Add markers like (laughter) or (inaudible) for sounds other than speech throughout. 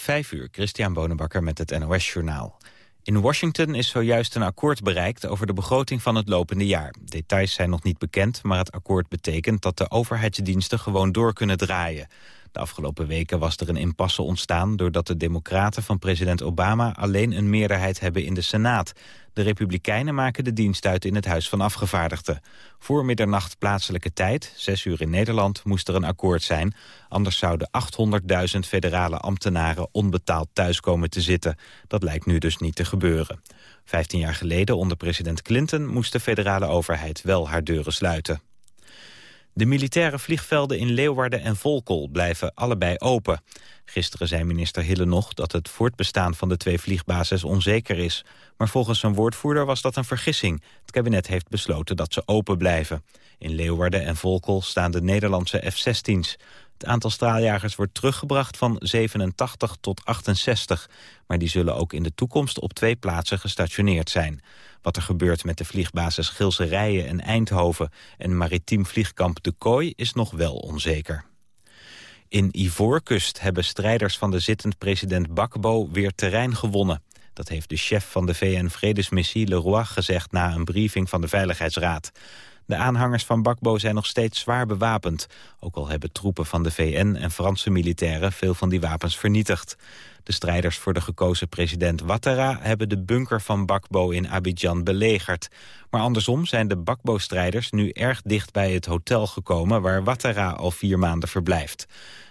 Vijf uur, Christian Bonenbakker met het NOS Journaal. In Washington is zojuist een akkoord bereikt over de begroting van het lopende jaar. Details zijn nog niet bekend, maar het akkoord betekent dat de overheidsdiensten gewoon door kunnen draaien. De afgelopen weken was er een impasse ontstaan... doordat de democraten van president Obama alleen een meerderheid hebben in de Senaat. De republikeinen maken de dienst uit in het Huis van Afgevaardigden. Voor middernacht plaatselijke tijd, zes uur in Nederland, moest er een akkoord zijn. Anders zouden 800.000 federale ambtenaren onbetaald thuis komen te zitten. Dat lijkt nu dus niet te gebeuren. Vijftien jaar geleden, onder president Clinton, moest de federale overheid wel haar deuren sluiten. De militaire vliegvelden in Leeuwarden en Volkel blijven allebei open. Gisteren zei minister Hille nog dat het voortbestaan van de twee vliegbases onzeker is. Maar volgens zijn woordvoerder was dat een vergissing. Het kabinet heeft besloten dat ze open blijven. In Leeuwarden en Volkel staan de Nederlandse F-16's. Het aantal straaljagers wordt teruggebracht van 87 tot 68. Maar die zullen ook in de toekomst op twee plaatsen gestationeerd zijn. Wat er gebeurt met de vliegbasis Gilserijen en Eindhoven... en maritiem vliegkamp De Kooi is nog wel onzeker. In Ivoorkust hebben strijders van de zittend president Bakbo weer terrein gewonnen. Dat heeft de chef van de VN-vredesmissie Leroy gezegd na een briefing van de Veiligheidsraad. De aanhangers van Bakbo zijn nog steeds zwaar bewapend. Ook al hebben troepen van de VN en Franse militairen veel van die wapens vernietigd. De strijders voor de gekozen president Ouattara hebben de bunker van Bakbo in Abidjan belegerd. Maar andersom zijn de Bakbo-strijders nu erg dicht bij het hotel gekomen waar Ouattara al vier maanden verblijft.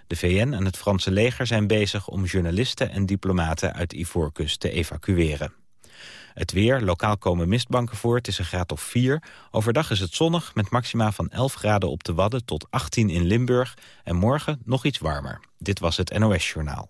De VN en het Franse leger zijn bezig om journalisten en diplomaten uit Ivoorkust te evacueren. Het weer, lokaal komen mistbanken voor, het is een graad of 4. Overdag is het zonnig met maxima van 11 graden op de Wadden tot 18 in Limburg. En morgen nog iets warmer. Dit was het NOS Journaal.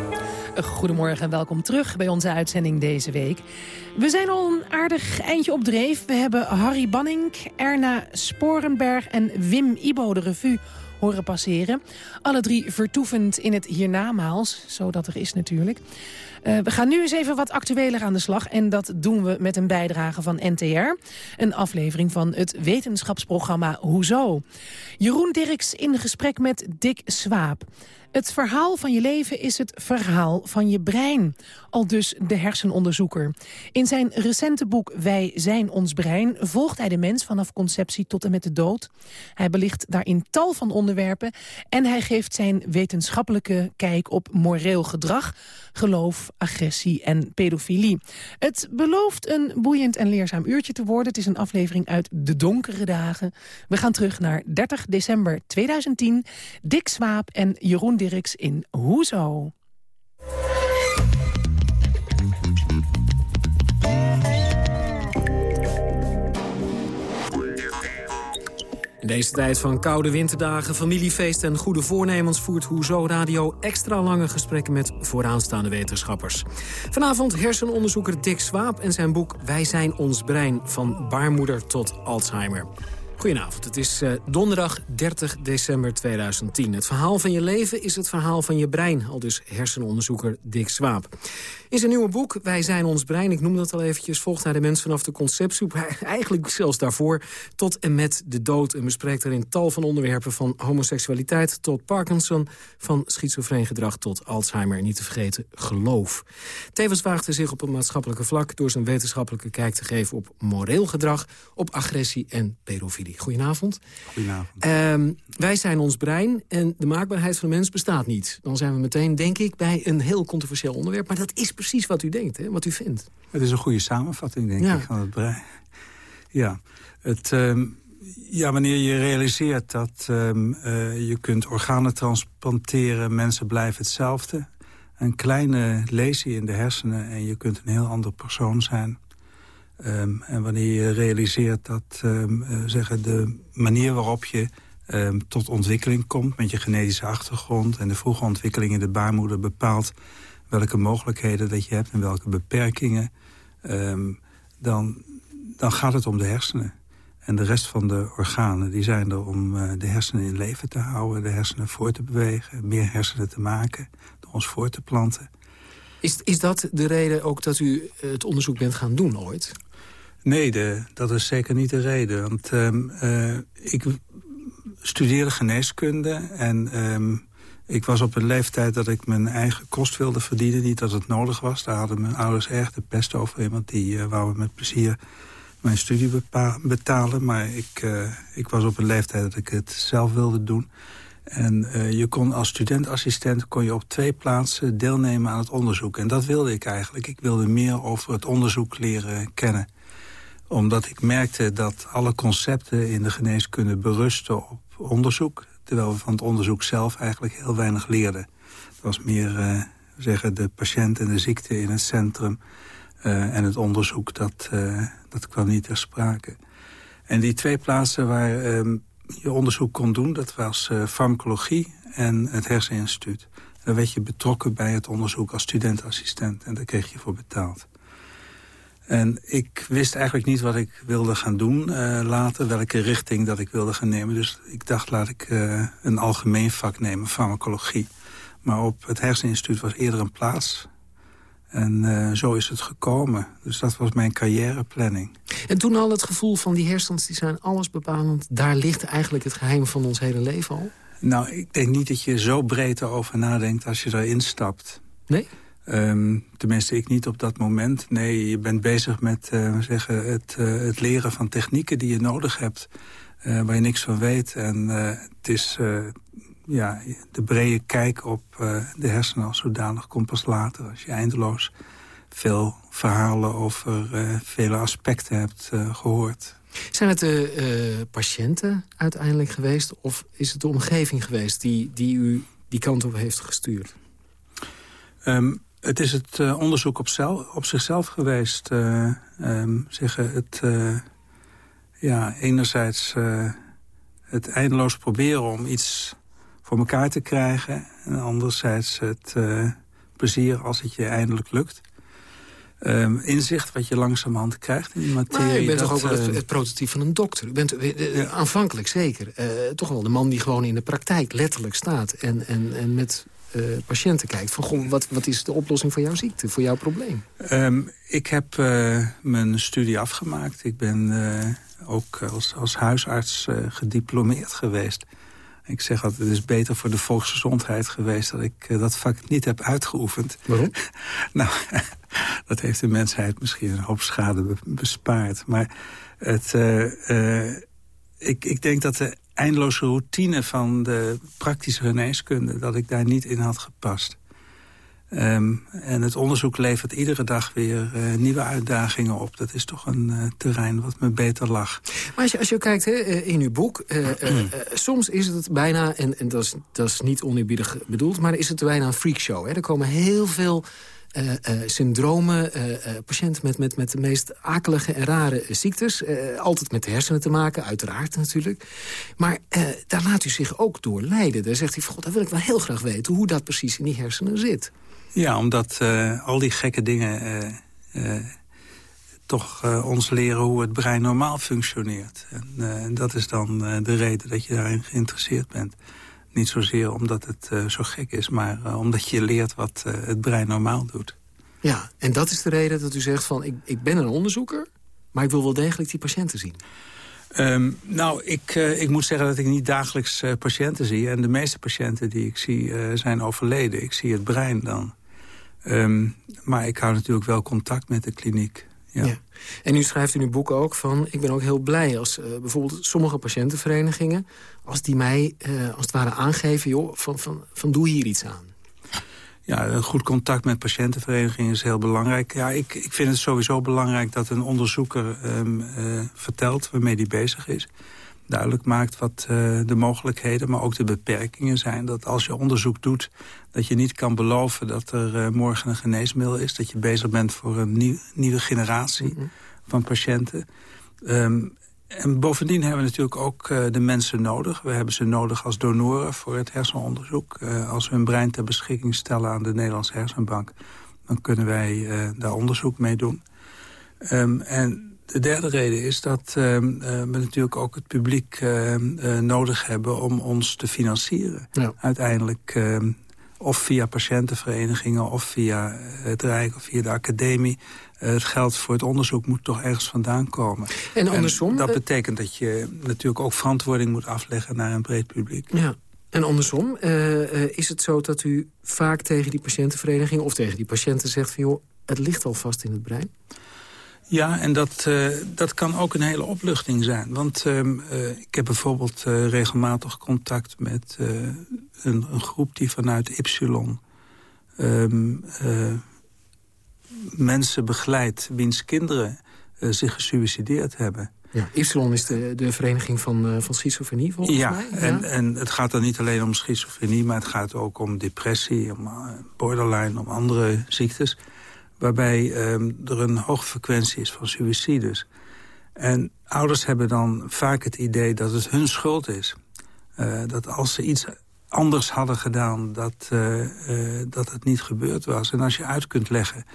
Goedemorgen en welkom terug bij onze uitzending deze week. We zijn al een aardig eindje op dreef. We hebben Harry Banning, Erna Sporenberg en Wim Ibo de revue horen passeren. Alle drie vertoevend in het hiernamaals, zodat er is natuurlijk. Uh, we gaan nu eens even wat actueler aan de slag. En dat doen we met een bijdrage van NTR. Een aflevering van het wetenschapsprogramma Hoezo. Jeroen Dirks in gesprek met Dick Swaap. Het verhaal van je leven is het verhaal van je brein. Al dus de hersenonderzoeker. In zijn recente boek Wij zijn ons brein volgt hij de mens vanaf conceptie tot en met de dood. Hij belicht daarin tal van onderwerpen en hij geeft zijn wetenschappelijke kijk op moreel gedrag, geloof, agressie en pedofilie. Het belooft een boeiend en leerzaam uurtje te worden. Het is een aflevering uit de donkere dagen. We gaan terug naar 30 december 2010. Dick Swaap en Jeroen Dirks in Hoezo. In deze tijd van koude winterdagen, familiefeesten en goede voornemens... voert Hoezo Radio extra lange gesprekken met vooraanstaande wetenschappers. Vanavond hersenonderzoeker Dick Swaap en zijn boek Wij zijn ons brein... van baarmoeder tot Alzheimer. Goedenavond, het is uh, donderdag 30 december 2010. Het verhaal van je leven is het verhaal van je brein, al dus hersenonderzoeker Dick Swaap. In zijn nieuwe boek, Wij zijn ons brein, ik noem dat al eventjes... volgt hij de mens vanaf de conceptie, (laughs) eigenlijk zelfs daarvoor... tot en met de dood en bespreekt daarin tal van onderwerpen... van homoseksualiteit tot Parkinson, van schizofreen gedrag tot Alzheimer... niet te vergeten geloof. Tevens waagt hij zich op een maatschappelijke vlak... door zijn wetenschappelijke kijk te geven op moreel gedrag... op agressie en pedofilie. Goedenavond. Goedenavond. Um, wij zijn ons brein en de maakbaarheid van de mens bestaat niet. Dan zijn we meteen, denk ik, bij een heel controversieel onderwerp. Maar dat is precies wat u denkt, hè? wat u vindt. Het is een goede samenvatting, denk ik, van het brein. Ja, het, um, ja, wanneer je realiseert dat um, uh, je kunt organen transplanteren... mensen blijven hetzelfde. Een kleine lesie in de hersenen en je kunt een heel ander persoon zijn... Um, en wanneer je realiseert dat um, uh, zeggen de manier waarop je um, tot ontwikkeling komt... met je genetische achtergrond en de vroege ontwikkeling in de baarmoeder... bepaalt welke mogelijkheden dat je hebt en welke beperkingen... dan, dan gaat het om de hersenen. En de rest van de organen die zijn er om uh, de hersenen in leven te houden... de hersenen voor te bewegen, meer hersenen te maken... door ons voor te planten. Is, is dat de reden ook dat u het onderzoek bent gaan doen ooit? Nee, dat is zeker niet de reden. Want uh, ik studeerde geneeskunde en um, ik was op een leeftijd dat ik mijn eigen kost wilde verdienen. Niet dat het nodig was. Daar hadden mijn ouders erg de pest over. Want die uh, wouden met plezier mijn studie betalen. Maar ik, uh, ik was op een leeftijd dat ik het zelf wilde doen. En je kon als studentassistent kon je op twee plaatsen deelnemen aan het onderzoek. En dat wilde ik eigenlijk. Ik wilde meer over het onderzoek leren kennen omdat ik merkte dat alle concepten in de geneeskunde berusten op onderzoek. Terwijl we van het onderzoek zelf eigenlijk heel weinig leerden. Het was meer uh, zeggen de patiënt en de ziekte in het centrum. Uh, en het onderzoek, dat, uh, dat kwam niet ter sprake. En die twee plaatsen waar um, je onderzoek kon doen... dat was farmacologie en het herseninstituut. Daar werd je betrokken bij het onderzoek als studentassistent. En daar kreeg je voor betaald. En ik wist eigenlijk niet wat ik wilde gaan doen uh, later, welke richting dat ik wilde gaan nemen. Dus ik dacht, laat ik uh, een algemeen vak nemen, farmacologie. Maar op het herseninstituut was eerder een plaats. En uh, zo is het gekomen. Dus dat was mijn carrièreplanning. En toen al het gevoel van die hersens, die zijn alles bepalend. Daar ligt eigenlijk het geheim van ons hele leven al? Nou, ik denk niet dat je zo breed erover nadenkt als je erin stapt. Nee? Um, tenminste, ik niet op dat moment. Nee, je bent bezig met uh, zeggen, het, uh, het leren van technieken die je nodig hebt... Uh, waar je niks van weet. En het is ja, de brede kijk op de hersenen als zodanig komt pas later... als je eindeloos veel verhalen over vele aspecten hebt gehoord. Zijn het de patiënten uiteindelijk geweest... of is het de omgeving geweest die, die u die kant op heeft gestuurd? Um, het is het uh, onderzoek op, zelf, op zichzelf geweest. Uh, um, zeggen het, uh, ja, enerzijds het eindeloos proberen om iets voor elkaar te krijgen. En anderzijds het plezier als het je eindelijk lukt. Um, inzicht wat je langzamerhand krijgt in die materie. Maar u bent dat, toch ook wel het, het, prototype van een dokter? U bent ja. aanvankelijk zeker toch wel de man die gewoon in de praktijk letterlijk staat... en, en, en met uh, patiënten kijkt. Van, goh, wat, wat is de oplossing voor jouw ziekte, voor jouw probleem? Um, ik heb uh, mijn studie afgemaakt. Ik ben uh, ook als, als huisarts gediplomeerd geweest. Ik zeg altijd, het is beter voor de volksgezondheid geweest... dat ik dat vak niet heb uitgeoefend. Waarom? (laughs) nou, (laughs) dat heeft de mensheid misschien een hoop schade bespaard. Maar het, ik, ik denk dat de eindeloze routine van de praktische geneeskunde... dat ik daar niet in had gepast. Um, en het onderzoek levert iedere dag weer uh, nieuwe uitdagingen op. Dat is toch een uh, terrein wat me beter lag. Maar als je, als je kijkt hè, in uw boek... Uh, soms is het bijna, en, en dat, is, dat is niet oneerbiedig bedoeld... maar is het bijna een freakshow. Hè? Er komen heel veel uh, uh, syndromen, uh, patiënten met, met, met de meest akelige en rare ziektes. altijd met de hersenen te maken, uiteraard natuurlijk. Maar daar laat u zich ook door leiden. Daar zegt hij, van, God, daar wil ik wel heel graag weten hoe dat precies in die hersenen zit. Ja, omdat al die gekke dingen toch ons leren hoe het brein normaal functioneert. En dat is dan de reden dat je daarin geïnteresseerd bent. Niet zozeer omdat het uh, zo gek is, maar uh, omdat je leert wat uh, het brein normaal doet. Ja, en dat is de reden dat u zegt van ik, ik ben een onderzoeker... maar ik wil wel degelijk die patiënten zien. Um, nou, ik, ik moet zeggen dat ik niet dagelijks patiënten zie. En de meeste patiënten die ik zie zijn overleden. Ik zie het brein dan. Um, maar ik hou natuurlijk wel contact met de kliniek. Ja. ja. En nu schrijft u in uw boek ook van... ik ben ook heel blij als uh, bijvoorbeeld sommige patiëntenverenigingen... als die mij uh, als het ware aangeven... joh, van, van, van doe hier iets aan. Ja, een goed contact met patiëntenverenigingen is heel belangrijk. Ja, ik, ik vind het sowieso belangrijk dat een onderzoeker um, uh, vertelt waarmee hij bezig is duidelijk maakt wat uh, de mogelijkheden, maar ook de beperkingen zijn. Dat als je onderzoek doet, dat je niet kan beloven dat er uh, morgen een geneesmiddel is. Dat je bezig bent voor een nieuw, nieuwe generatie mhm. van patiënten. Um, en bovendien hebben we natuurlijk ook uh, de mensen nodig. We hebben ze nodig als donoren voor het hersenonderzoek. als we een brein ter beschikking stellen aan de Nederlandse Hersenbank... dan kunnen wij daar onderzoek mee doen. Um, en de derde reden is dat ehm, we natuurlijk ook het publiek ehm, nodig hebben... om ons te financieren. Uiteindelijk of via patiëntenverenigingen of via het Rijk of via de academie. het geld voor het onderzoek moet toch ergens vandaan komen. En andersom? dat betekent dat je natuurlijk ook verantwoording moet afleggen naar een breed publiek. Ja. En andersom, is het zo dat u vaak tegen die patiëntenvereniging... of tegen die patiënten zegt van joh, het ligt al vast in het brein? Ja, en dat, uh, dat kan ook een hele opluchting zijn. Want uh, uh, ik heb bijvoorbeeld regelmatig contact met een, een, groep die vanuit Ypsilon... Um, mensen begeleidt wiens kinderen zich gesuicideerd hebben. Ja, Ypsilon is de, de vereniging van, van schizofrenie, volgens ja, mij. Ja, en, en het gaat dan niet alleen om schizofrenie... maar het gaat ook om depressie, om borderline, om andere ziektes waarbij um, er een hoge frequentie is van suicides. En ouders hebben dan vaak het idee dat het hun schuld is. Uh, dat als ze iets anders hadden gedaan, dat, uh, uh, dat het niet gebeurd was. En als je uit kunt leggen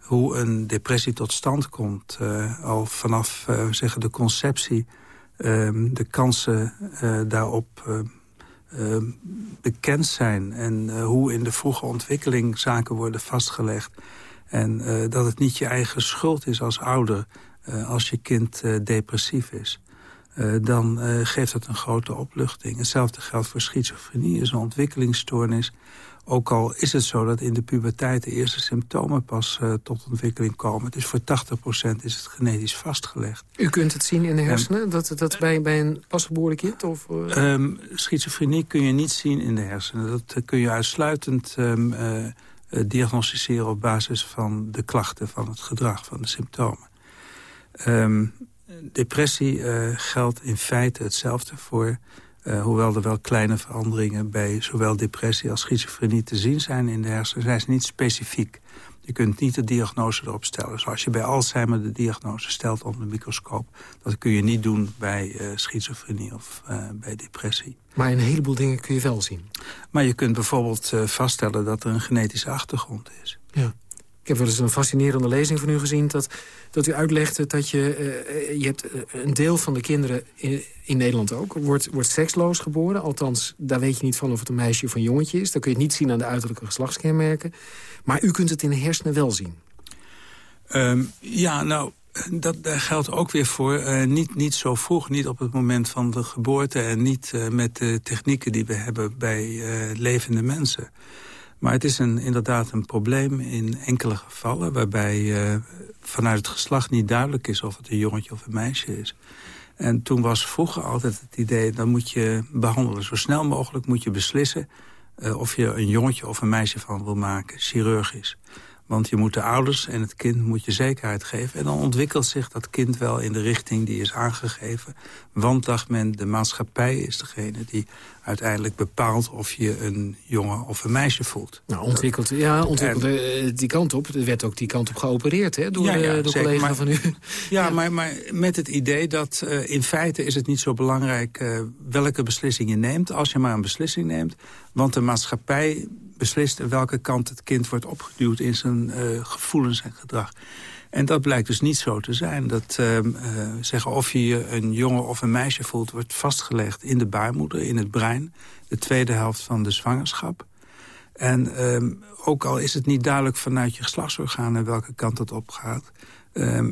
hoe een depressie tot stand komt... al vanaf zeggen de conceptie, ehm, de kansen daarop bekend zijn... en hoe in de vroege ontwikkeling zaken worden vastgelegd... En uh, dat het niet je eigen schuld is als ouder uh, als je kind uh, depressief is. dan geeft dat een grote opluchting. Hetzelfde geldt voor schizofrenie, is een ontwikkelingsstoornis. Ook al is het zo dat in de puberteit de eerste symptomen pas tot ontwikkeling komen. Dus voor 80% is het genetisch vastgelegd. U kunt het zien in de hersenen, dat, dat bij, bij een pasgeboren kind? Of, um, schizofrenie kun je niet zien in de hersenen. Dat kun je uitsluitend... Um, uh, diagnosticeren op basis van de klachten, van het gedrag, van de symptomen. Um, depressie uh, geldt in feite hetzelfde voor... Uh, hoewel er wel kleine veranderingen bij zowel depressie als schizofrenie te zien zijn in de hersenen, zijn ze niet specifiek. Je kunt niet de diagnose erop stellen. Zoals je bij Alzheimer de diagnose stelt onder de microscoop. Dat kun je niet doen bij uh, schizofrenie of uh, bij depressie. Maar een heleboel dingen kun je wel zien. Maar je kunt bijvoorbeeld uh, vaststellen dat er een genetische achtergrond is. Ja. Ik heb wel eens een fascinerende lezing van u gezien... dat, dat u uitlegde dat je, uh, je hebt een deel van de kinderen in, in Nederland ook... Wordt, wordt seksloos geboren. Althans, daar weet je niet van of het een meisje of een jongetje is. Dat kun je niet zien aan de uiterlijke geslachtskenmerken. Maar u kunt het in de hersenen wel zien. Um, ja, nou, dat, geldt ook weer voor. Uh, niet, niet zo vroeg, niet op het moment van de geboorte... en niet uh, met de technieken die we hebben bij uh, levende mensen. Maar het is een, inderdaad een probleem in enkele gevallen... waarbij vanuit het geslacht niet duidelijk is of het een jongetje of een meisje is. En toen was vroeger altijd het idee... dan moet je behandelen. Zo snel mogelijk moet je beslissen... of je een jongetje of een meisje van wil maken, chirurgisch. Want je moet de ouders en het kind moet je zekerheid geven. En dan ontwikkelt zich dat kind wel in de richting die is aangegeven. Want, dacht men, de maatschappij is degene die uiteindelijk bepaalt... of je een jongen of een meisje voelt. Nou, ontwikkeld, ja, ontwikkelde en, die kant op. Er werd ook die kant op geopereerd hè, door, ja, ja, de collega maar, van u. Ja, ja. Maar, maar met het idee dat uh, in feite is het niet zo belangrijk... Uh, welke beslissing je neemt, als je maar een beslissing neemt. Want de maatschappij beslist welke kant het kind wordt opgeduwd in zijn uh, gevoelens en gedrag. En dat blijkt dus niet zo te zijn. Dat uh, uh, zeggen of je een jongen of een meisje voelt... wordt vastgelegd in de baarmoeder, in het brein. De tweede helft van de zwangerschap. En uh, ook al is het niet duidelijk vanuit je geslachtsorganen... welke kant het op gaat...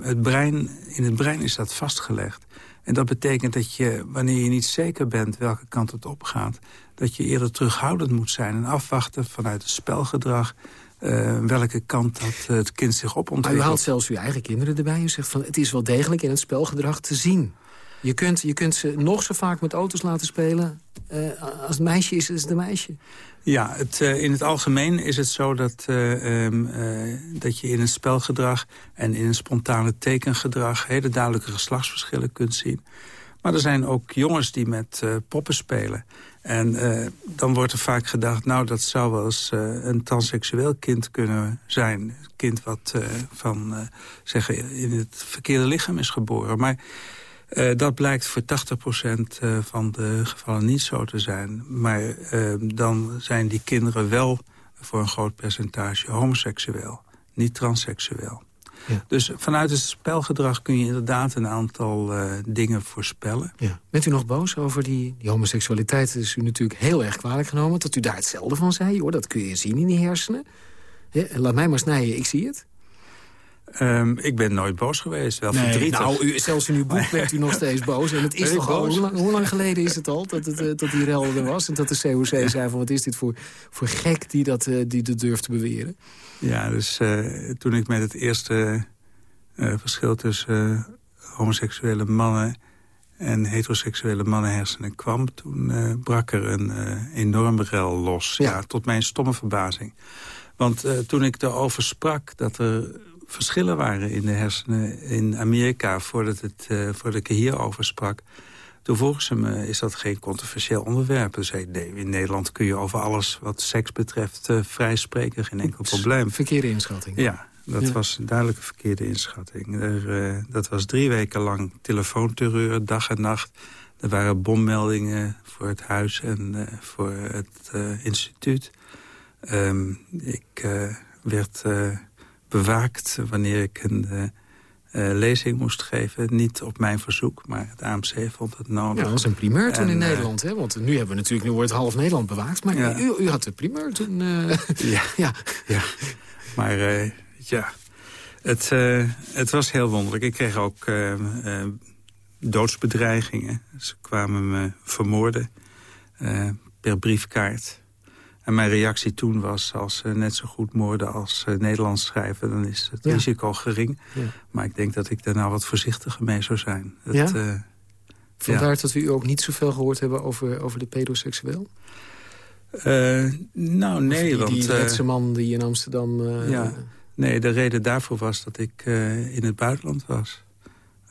het brein, in het brein is dat vastgelegd. En dat betekent dat je, wanneer je niet zeker bent welke kant het opgaat... dat je eerder terughoudend moet zijn en afwachten vanuit het spelgedrag... Uh, welke kant dat het kind zich opontwikkelt. Maar u haalt zelfs uw eigen kinderen erbij. U zegt van het is wel degelijk in het spelgedrag te zien. Je kunt, je kunt ze nog zo vaak met auto's laten spelen. Uh, als het meisje is, is het een meisje. Ja, het, uh, in het algemeen is het zo dat, uh, um, dat je in een spelgedrag... en in een spontane tekengedrag hele duidelijke geslachtsverschillen kunt zien. Maar er zijn ook jongens die met poppen spelen. En dan wordt er vaak gedacht, nou, dat zou wel eens een transseksueel kind kunnen zijn. Een kind wat van, zeggen, in het verkeerde lichaam is geboren. Maar dat blijkt voor 80% van de gevallen niet zo te zijn. Maar dan zijn die kinderen wel voor een groot percentage homoseksueel, niet transseksueel. Dus vanuit het spelgedrag kun je inderdaad een aantal uh, dingen voorspellen. Ja. Bent u nog boos over die, die homoseksualiteit? Is u natuurlijk heel erg kwalijk genomen. Dat u daar hetzelfde van zei, hoor. Dat kun je zien in die hersenen. laat mij maar snijden, ik zie het. Um, ik ben nooit boos geweest, wel nee, verdrietig. Nou, u, zelfs in uw boek bent u nog steeds boos. En het is toch al, hoe lang, hoe lang, geleden is het al dat, het, uh, dat die rel er was? En dat de COC zei van wat is dit voor, voor gek die dat, uh, die dat durft te beweren? Ja, dus uh, toen ik met het eerste verschil tussen homoseksuele mannen en heteroseksuele mannenhersenen kwam... toen brak er een enorme rel los. Ja. ja. tot mijn stomme verbazing. Want toen ik erover sprak dat er verschillen waren in de hersenen in Amerika... voordat, het, uh, voordat ik er hierover sprak. Toen vroegen ze me, is dat geen controversieel onderwerp? Toen zei nee, in Nederland kun je over alles wat seks betreft uh, vrij spreken. Geen enkel probleem. Verkeerde inschatting. Ja, dat was een duidelijke verkeerde inschatting. Er, uh, dat was drie weken lang telefoonterreur, dag en nacht. Er waren bommeldingen voor het huis en voor het instituut. Um, ik werd bewaakt wanneer ik een uh, lezing moest geven. Niet op mijn verzoek, maar het AMC vond het nodig. Ja, dat was een primeur toen in eh, Nederland. Hè? Want nu hebben we natuurlijk, nu wordt half Nederland bewaakt. Maar ja. u, u, had de primeur toen. ja. (laughs) ja. ja, maar ja, het, het was heel wonderlijk. Ik kreeg ook doodsbedreigingen. Ze kwamen me vermoorden per briefkaart. En mijn reactie toen was, als ze net zo goed moorden als uh, Nederlands schrijven... dan is het risico gering. Ja. Maar ik denk dat ik daar nou wat voorzichtiger mee zou zijn. Ja? Uh, Vandaar dat we u ook niet zoveel gehoord hebben over, over de pedoseksueel? Uh, nou, nee. die, want, die man die in Amsterdam... ja, nee, de reden daarvoor was dat ik in het buitenland was.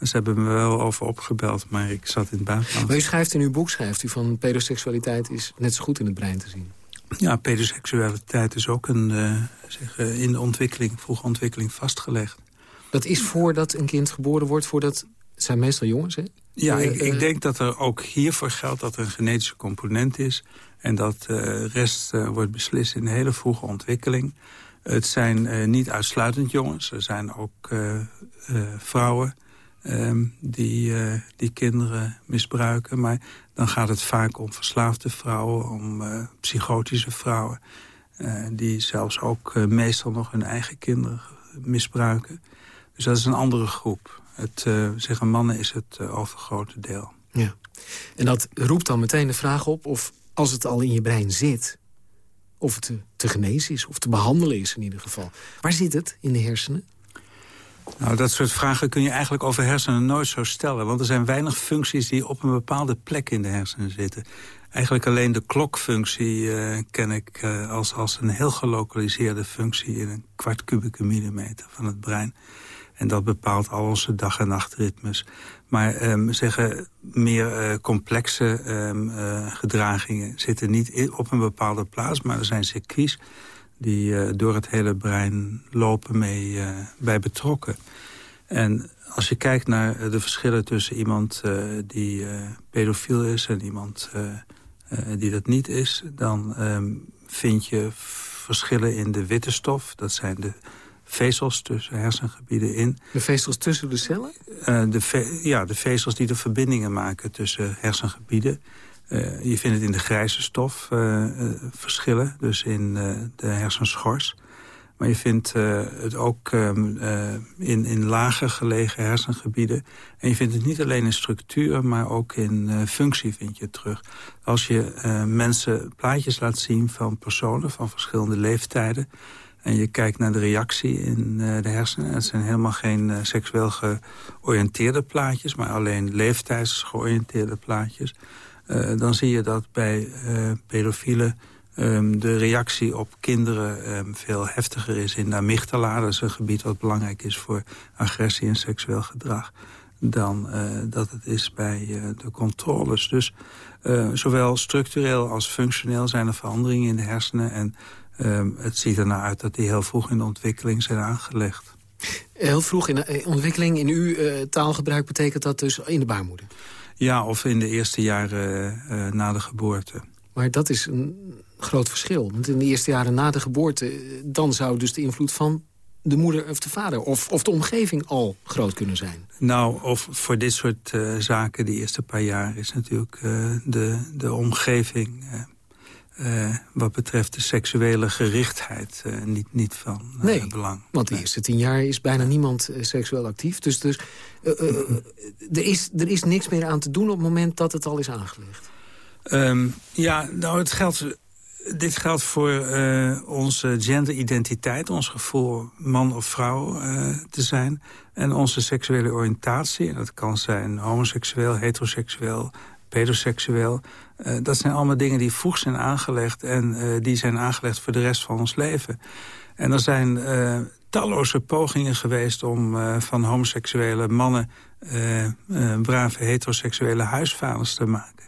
Ze hebben me wel over opgebeld, maar ik zat in het buitenland. Maar u schrijft in uw boek, schrijft u van pedoseksualiteit is net zo goed in het brein te zien. Ja, pedoseksualiteit is ook een, uh, zeg, uh, in de ontwikkeling, vroege ontwikkeling vastgelegd. Dat is voordat een kind geboren wordt, voordat... Het zijn meestal jongens, hè? Ja, uh, ik, ik, denk dat er ook hiervoor geldt dat er een genetische component is... en dat de rest wordt beslist in de hele vroege ontwikkeling. Het zijn niet uitsluitend jongens, er zijn ook vrouwen... Um, die, die kinderen misbruiken. Maar dan gaat het vaak om verslaafde vrouwen, om uh, psychotische vrouwen... Uh, die zelfs ook meestal nog hun eigen kinderen misbruiken. Dus dat is een andere groep. Het zeggen mannen is het overgrote deel. Ja. En dat roept dan meteen de vraag op of als het al in je brein zit... of het te genezen is, of te behandelen is in ieder geval. Waar zit het in de hersenen? Nou, dat soort vragen kun je eigenlijk over hersenen nooit zo stellen. Want er zijn weinig functies die op een bepaalde plek in de hersenen zitten. Eigenlijk alleen de klokfunctie uh, ken ik uh, als, als een heel gelokaliseerde functie... in een kwart kubieke millimeter van het brein. En dat bepaalt al onze dag- en nachtritmes. Maar um, zeggen, meer uh, complexe um, gedragingen zitten niet op een bepaalde plaats... maar er zijn circuits die uh, door het hele brein lopen mee uh, bij betrokken. En als je kijkt naar de verschillen tussen iemand uh, die pedofiel is... en iemand die dat niet is... dan um, vind je verschillen in de witte stof. Dat zijn de vezels tussen hersengebieden in. De vezels tussen de cellen? de ja, de vezels die de verbindingen maken tussen hersengebieden. Uh, je vindt het in de grijze stof uh, uh, verschillen, dus in de hersenschors. Maar je vindt het ook um, in, in lager gelegen hersengebieden. En je vindt het niet alleen in structuur, maar ook in functie vind je het terug. Als je mensen plaatjes laat zien van personen van verschillende leeftijden... en je kijkt naar de reactie in de hersenen... het zijn helemaal geen seksueel georiënteerde plaatjes... maar alleen leeftijdsgeoriënteerde plaatjes uh, dan zie je dat bij uh, pedofielen um, de reactie op kinderen um, veel heftiger is in de amygdala. Dat is een gebied wat belangrijk is voor agressie en seksueel gedrag dan uh, dat het is bij de controles. Dus zowel structureel als functioneel zijn er veranderingen in de hersenen... en um, het ziet er nou uit dat die heel vroeg in de ontwikkeling zijn aangelegd. Heel vroeg in de ontwikkeling in uw taalgebruik betekent dat dus in de baarmoeder? Ja, of in de eerste jaren uh, na de geboorte. Maar dat is een groot verschil. Want in de eerste jaren na de geboorte... dan zou dus de invloed van de moeder of de vader of, of de omgeving al groot kunnen zijn. Nou, of voor dit soort uh, zaken, die eerste paar jaar... is natuurlijk uh, de, de omgeving... Uh, wat betreft de seksuele gerichtheid niet, niet van nee, belang. want de eerste tien jaar is bijna niemand seksueel actief. Dus, dus er, is, er is niks meer aan te doen op het moment dat het al is aangelegd. Um, ja, nou, het geldt dit geldt voor uh, onze genderidentiteit, ons gevoel man of vrouw uh, te zijn. En onze seksuele oriëntatie, en dat kan zijn homoseksueel, heteroseksueel, pedoseksueel. Uh, dat zijn allemaal dingen die vroeg zijn aangelegd en die zijn aangelegd voor de rest van ons leven. En er zijn talloze pogingen geweest om van homoseksuele mannen brave heteroseksuele huisvaders te maken.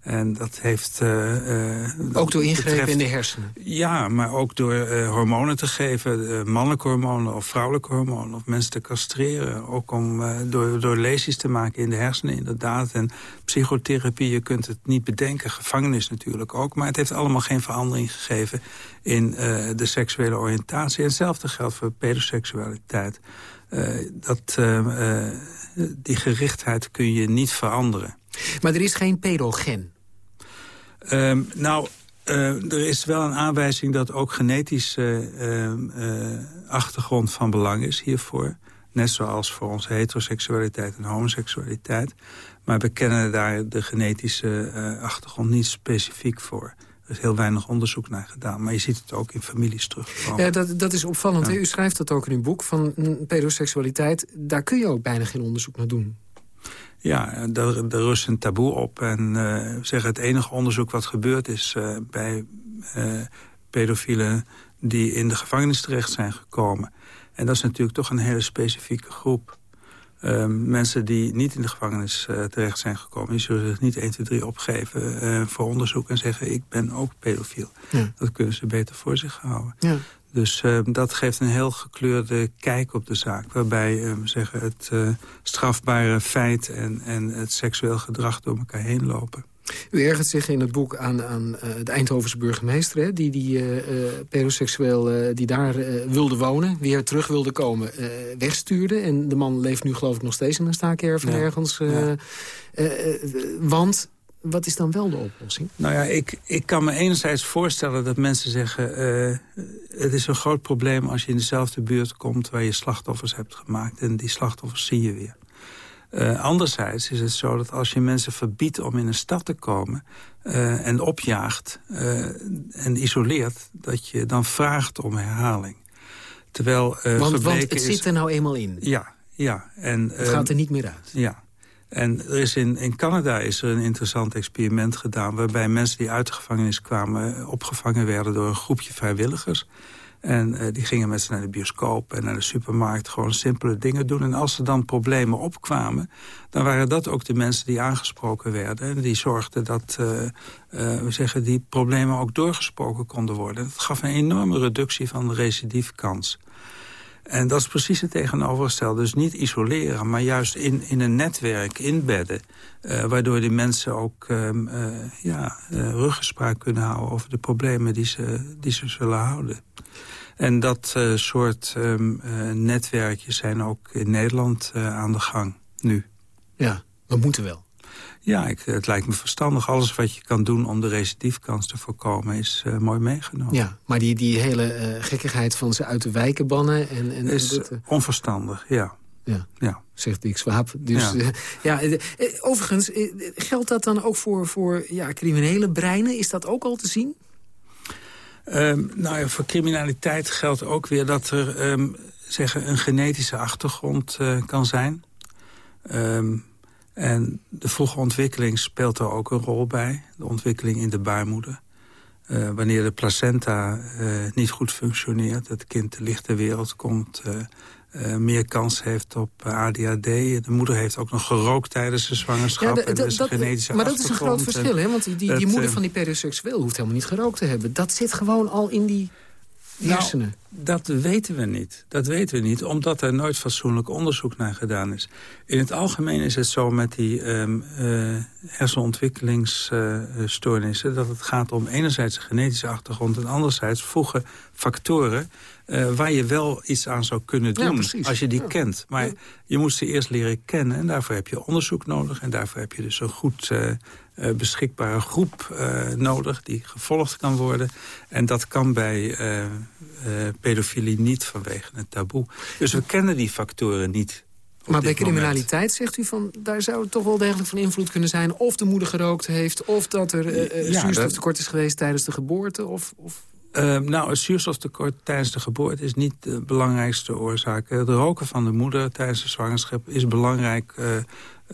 En dat heeft... Uh, ook door ingrepen in de hersenen? Ja, maar ook door uh, hormonen te geven. mannelijke hormonen of vrouwelijke hormonen. Of mensen te castreren. Ook om door, door lesies te maken in de hersenen inderdaad. En psychotherapie, je kunt het niet bedenken. Gevangenis natuurlijk ook. Maar het heeft allemaal geen verandering gegeven in de seksuele oriëntatie. En hetzelfde geldt voor pedoseksualiteit. dat, die gerichtheid kun je niet veranderen. Maar er is geen pedogen? Um, nou, uh, er is wel een aanwijzing dat ook genetische uh, uh, achtergrond van belang is hiervoor. Net zoals voor onze heteroseksualiteit en homoseksualiteit. Maar we kennen daar de genetische achtergrond niet specifiek voor. Er is heel weinig onderzoek naar gedaan. Maar je ziet het ook in families terugkomen. Ja, dat, dat is opvallend. Ja. U schrijft dat ook in uw boek van pedoseksualiteit. Daar kun je ook bijna geen onderzoek naar doen. Ja, daar, rust een taboe op. En uh, zeggen het enige onderzoek wat gebeurd is uh, bij uh, pedofielen die in de gevangenis terecht zijn gekomen. En dat is natuurlijk toch een hele specifieke groep. mensen die niet in de gevangenis terecht zijn gekomen... die zullen zich niet 1, 2, 3 opgeven voor onderzoek en zeggen... ik ben ook pedofiel. Ja. Dat kunnen ze beter voor zich houden. Ja. Dus uh, dat geeft een heel gekleurde kijk op de zaak. Waarbij uh, zeggen, het uh, strafbare feit en, en het seksueel gedrag door elkaar heen lopen. U ergert zich in het boek aan, aan de Eindhovense burgemeester... Hè, die, die pedoseksueel die daar wilde wonen, weer terug wilde komen, wegstuurde. En de man leeft nu geloof ik nog steeds in een staakerven ja. ergens. Ja. want wat is dan wel de oplossing? Nou ja, ik, ik kan me enerzijds voorstellen dat mensen zeggen... Uh, het is een groot probleem als je in dezelfde buurt komt... waar je slachtoffers hebt gemaakt. En die slachtoffers zie je weer. Uh, anderzijds is het zo dat als je mensen verbiedt om in een stad te komen... Uh, en opjaagt en isoleert, dat je dan vraagt om herhaling. Terwijl want, want het zit er nou eenmaal in? Ja, ja. En, het gaat er niet meer uit? Ja. En er is in, in Canada is er een interessant experiment gedaan... waarbij mensen die uit de gevangenis kwamen... opgevangen werden door een groepje vrijwilligers. En uh, die gingen met ze naar de bioscoop en naar de supermarkt... gewoon simpele dingen doen. En als er dan problemen opkwamen... dan waren dat ook de mensen die aangesproken werden. En die zorgden dat we zeggen, die problemen ook doorgesproken konden worden. Dat gaf een enorme reductie van de recidiefkans. En dat is precies het tegenovergestelde. Dus niet isoleren, maar juist in, in een netwerk inbedden. Uh, waardoor die mensen ook uh, ja, ruggespraak kunnen houden... over de problemen die ze, die ze zullen houden. En dat soort um, netwerkjes zijn ook in Nederland aan de gang nu. Ja, we moeten wel. Ja, ik, het lijkt me verstandig. Alles wat je kan doen om de recidiefkans te voorkomen is uh, mooi meegenomen. Ja, maar die, die hele uh, gekkigheid van ze uit de wijken bannen... En, en, is en uh... onverstandig, ja. Ja, ja. zegt Dick Swaap. Dus, ja. (laughs) ja overigens, geldt dat dan ook voor, voor ja, criminele breinen? Is dat ook al te zien? Um, nou ja, voor criminaliteit geldt ook weer dat er um, zeggen, een genetische achtergrond kan zijn. Um, en de vroege ontwikkeling speelt er ook een rol bij. De ontwikkeling in de baarmoeder. Uh, wanneer de placenta uh, niet goed functioneert, het kind te licht ter wereld komt... Uh, meer kans heeft op ADHD. De moeder heeft ook nog gerookt tijdens de zwangerschap. Ja, en dat, genetische maar dat is een groot verschil, hè? Want die, die, die moeder van die pedoseksueel hoeft helemaal niet gerookt te hebben. Dat zit gewoon al in die hersenen. Dat weten we niet. Dat weten we niet, omdat er nooit fatsoenlijk onderzoek naar gedaan is. In het algemeen is het zo met die um, uh, hersenontwikkelingsstoornissen... Uh, dat het gaat om enerzijds een genetische achtergrond... en anderzijds vroege factoren uh, waar je wel iets aan zou kunnen doen als je die kent. Maar je moet ze eerst leren kennen en daarvoor heb je onderzoek nodig... en daarvoor heb je dus een goed uh, beschikbare groep nodig die gevolgd kan worden. En dat kan bij pedofilie niet vanwege het taboe. Dus we kennen die factoren niet maar bij criminaliteit zegt u van, daar zou het toch wel degelijk van invloed kunnen zijn... of de moeder gerookt heeft, of dat er uh, ja, zuurstoftekort is geweest tijdens de geboorte... of, of uh, nou, het zuurstoftekort tijdens de geboorte is niet de belangrijkste oorzaak. Het roken van de moeder tijdens de zwangerschap is belangrijk...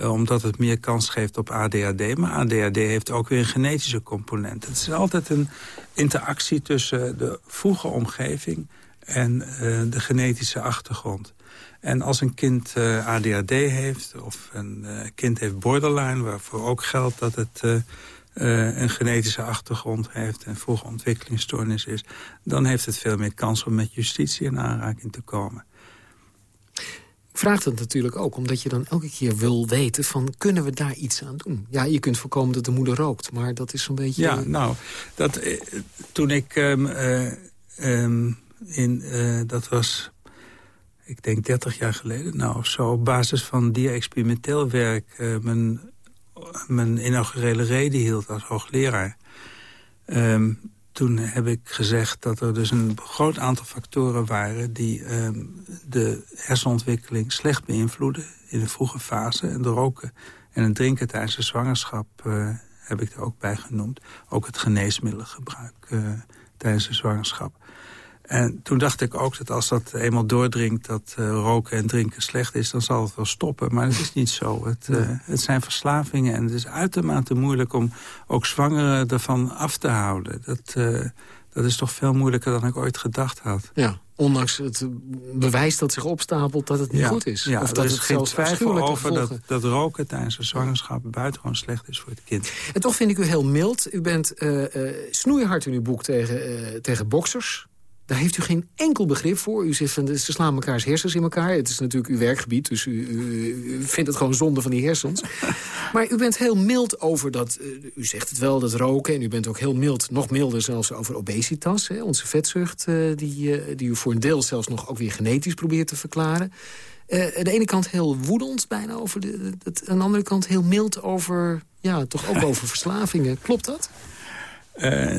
Uh, omdat het meer kans geeft op ADHD. Maar ADHD heeft ook weer een genetische component. Het is altijd een interactie tussen de vroege omgeving... en uh, de genetische achtergrond. En als een kind ADHD heeft of een kind heeft borderline... waarvoor ook geldt dat het een genetische achtergrond heeft... en vroege ontwikkelingsstoornis is... dan heeft het veel meer kans om met justitie in aanraking te komen. Ik vraag het natuurlijk ook omdat je dan elke keer wil weten... van kunnen we daar iets aan doen? Ja, je kunt voorkomen dat de moeder rookt, maar dat is zo'n beetje... Ja, nou, dat, eh, toen ik um, uh, um, in... Uh, dat was ik denk 30 jaar geleden, nou zo op basis van die experimenteel werk... Mijn mijn inaugurele reden hield als hoogleraar... Um, toen heb ik gezegd dat er dus een groot aantal factoren waren... die um, de hersenontwikkeling slecht beïnvloeden in de vroege fase. En de roken en het drinken tijdens de zwangerschap uh, heb ik er ook bij genoemd. Ook het geneesmiddelengebruik uh, tijdens de zwangerschap. En toen dacht ik ook dat als dat eenmaal doordringt... dat uh, roken en drinken slecht is, dan zal het wel stoppen. Maar dat is niet zo. Het, uh, het zijn verslavingen en het is uitermate moeilijk... om ook zwangeren ervan af te houden. Dat, uh, dat is toch veel moeilijker dan ik ooit gedacht had. Ja, ondanks het bewijs dat zich opstapelt dat het niet ja, goed is. Ja, of dat er is het geen twijfel over dat, dat roken tijdens een zwangerschap... buitengewoon slecht is voor het kind. En toch vind ik u heel mild. U bent snoeihard in uw boek tegen, tegen boksers daar heeft u geen enkel begrip voor. U zegt van, ze slaan mekaars hersens in elkaar. Het is natuurlijk uw werkgebied, dus u, u, vindt het gewoon zonde van die hersens. (laughs) maar u bent heel mild over dat... Uh, u zegt het wel, dat roken. En u bent ook heel mild, nog milder zelfs over obesitas. Hè, onze vetzucht, uh, die, uh, die u voor een deel zelfs nog ook weer genetisch probeert te verklaren. aan de ene kant heel woedend bijna over... De, de, aan de andere kant heel mild over... ja, toch ook (laughs) over verslavingen. Klopt dat?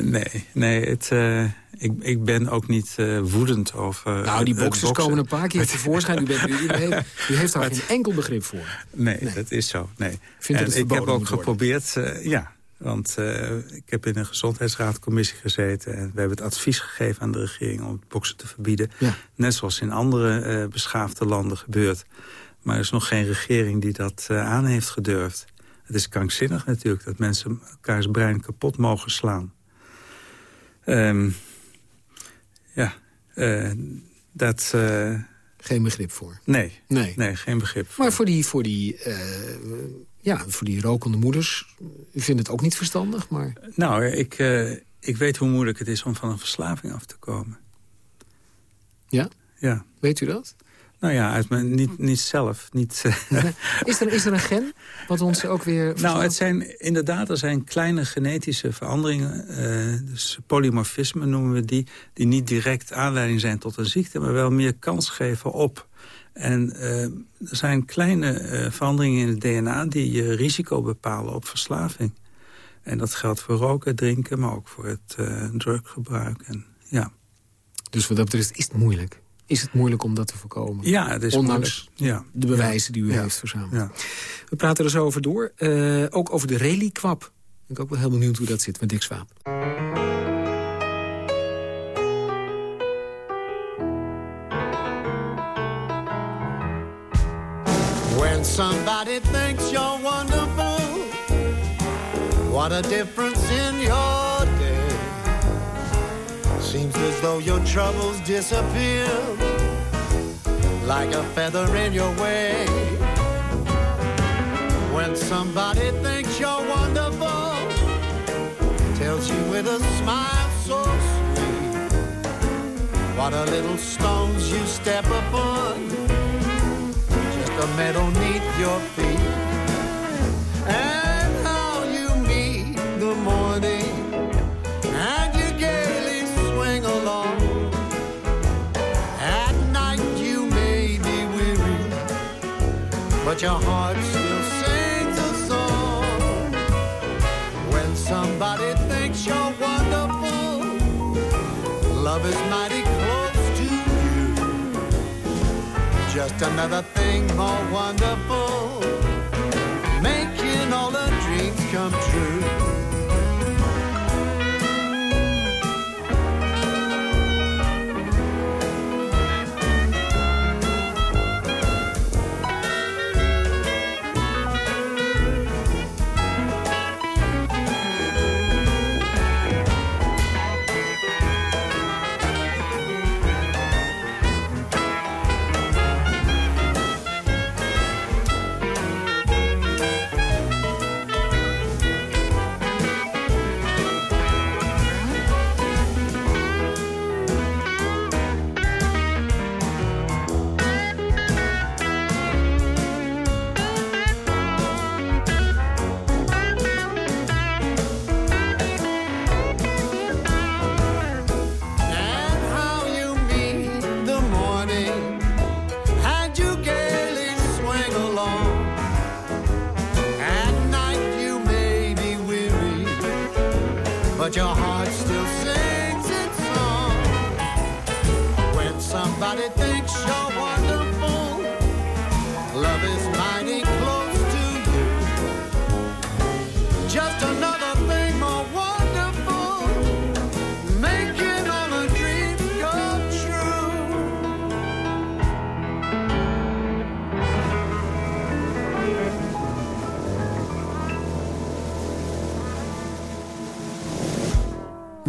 Nee, nee, het ik, ik ben ook niet uh, woedend over... Nou, die boxers komen een paar keer (laughs) tevoorschijn. U, bent, u, u, heeft, u heeft daar geen enkel begrip voor. Nee, nee. dat is zo. Nee. Vindt en ik heb ook geprobeerd... Ja, want ik heb in een gezondheidsraadcommissie gezeten... en we hebben het advies gegeven aan de regering om het boksen te verbieden. Ja. Net zoals in andere beschaafde landen gebeurt. Maar er is nog geen regering die dat aan heeft gedurfd. Het is krankzinnig natuurlijk dat mensen elkaars brein kapot mogen slaan. Um, ja, uh, dat... Uh, geen begrip voor? Nee, nee. nee geen begrip voor. Maar voor die, voor, die, uh, ja, voor die rokende moeders, u vindt het ook niet verstandig? Maar... Nou, ik, ik weet hoe moeilijk het is om van een verslaving af te komen. Ja? Ja. Weet u dat? Nou ja, uit mijn, niet, niet zelf. Niet, is, er, is er een gen wat ons ook weer... Nou, het zijn inderdaad, er zijn kleine genetische veranderingen. Uh, dus polymorfisme noemen we die. Die niet direct aanleiding zijn tot een ziekte, maar wel meer kans geven op. En uh, er zijn kleine uh, veranderingen in het DNA die je risico bepalen op verslaving. En dat geldt voor roken, drinken, maar ook voor het druggebruik. En, ja. Dus wat dat betreft is het moeilijk? Is het moeilijk om dat te voorkomen. Ja, het is Ondanks ja. de bewijzen die u heeft verzameld. We praten er zo over door. Uh, ook over de reliquap. Ik ben ook wel heel benieuwd hoe dat zit met Dick Swaap. When somebody thinks you're wonderful What a difference in your Seems as though your troubles disappear like a feather in your way. When somebody thinks you're wonderful, tells you with a smile so sweet What a little stones you step upon, just a meadow neath your feet. And how you meet the morning, but your heart still sings a song. When somebody thinks you're wonderful, love is mighty close to you. Just another thing more wonderful,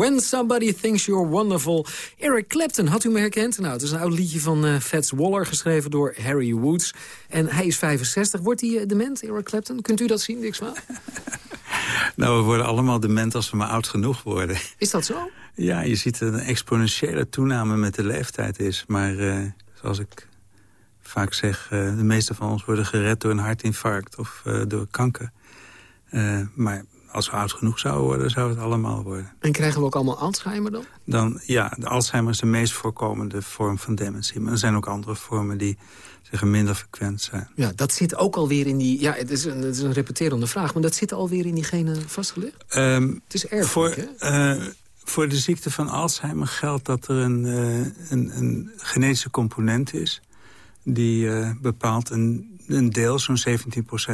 When Somebody Thinks You're Wonderful. Eric Clapton, had u me herkend? Nou, het is een oud liedje van eh Fats Waller, geschreven door Harry Woods. En hij is 65. Wordt hij eh, dement, Eric Clapton? Kunt u dat zien, Swaap? (laughs) Nou, we worden allemaal dement als we maar oud genoeg worden. Is dat zo? Ja, je ziet dat een exponentiële toename met de leeftijd is. Maar eh, zoals ik vaak zeg, eh, de meeste van ons worden gered door een hartinfarct of eh, door kanker. Eh, maar als we oud genoeg zouden worden, zou het allemaal worden. En krijgen we ook allemaal Alzheimer dan? Dan, ja, de Alzheimer is de meest voorkomende vorm van dementie. Maar er zijn ook andere vormen die zeggen minder frequent zijn. Ja, dat zit ook alweer in die... Ja, het is een, het is een repeterende vraag, maar dat zit alweer in diegene vastgelegd? Ehm, Het is erg, hè? eh, voor de ziekte van Alzheimer geldt dat er een, eh, een, een genetische component is... die eh, bepaalt een, een deel, zo'n 17%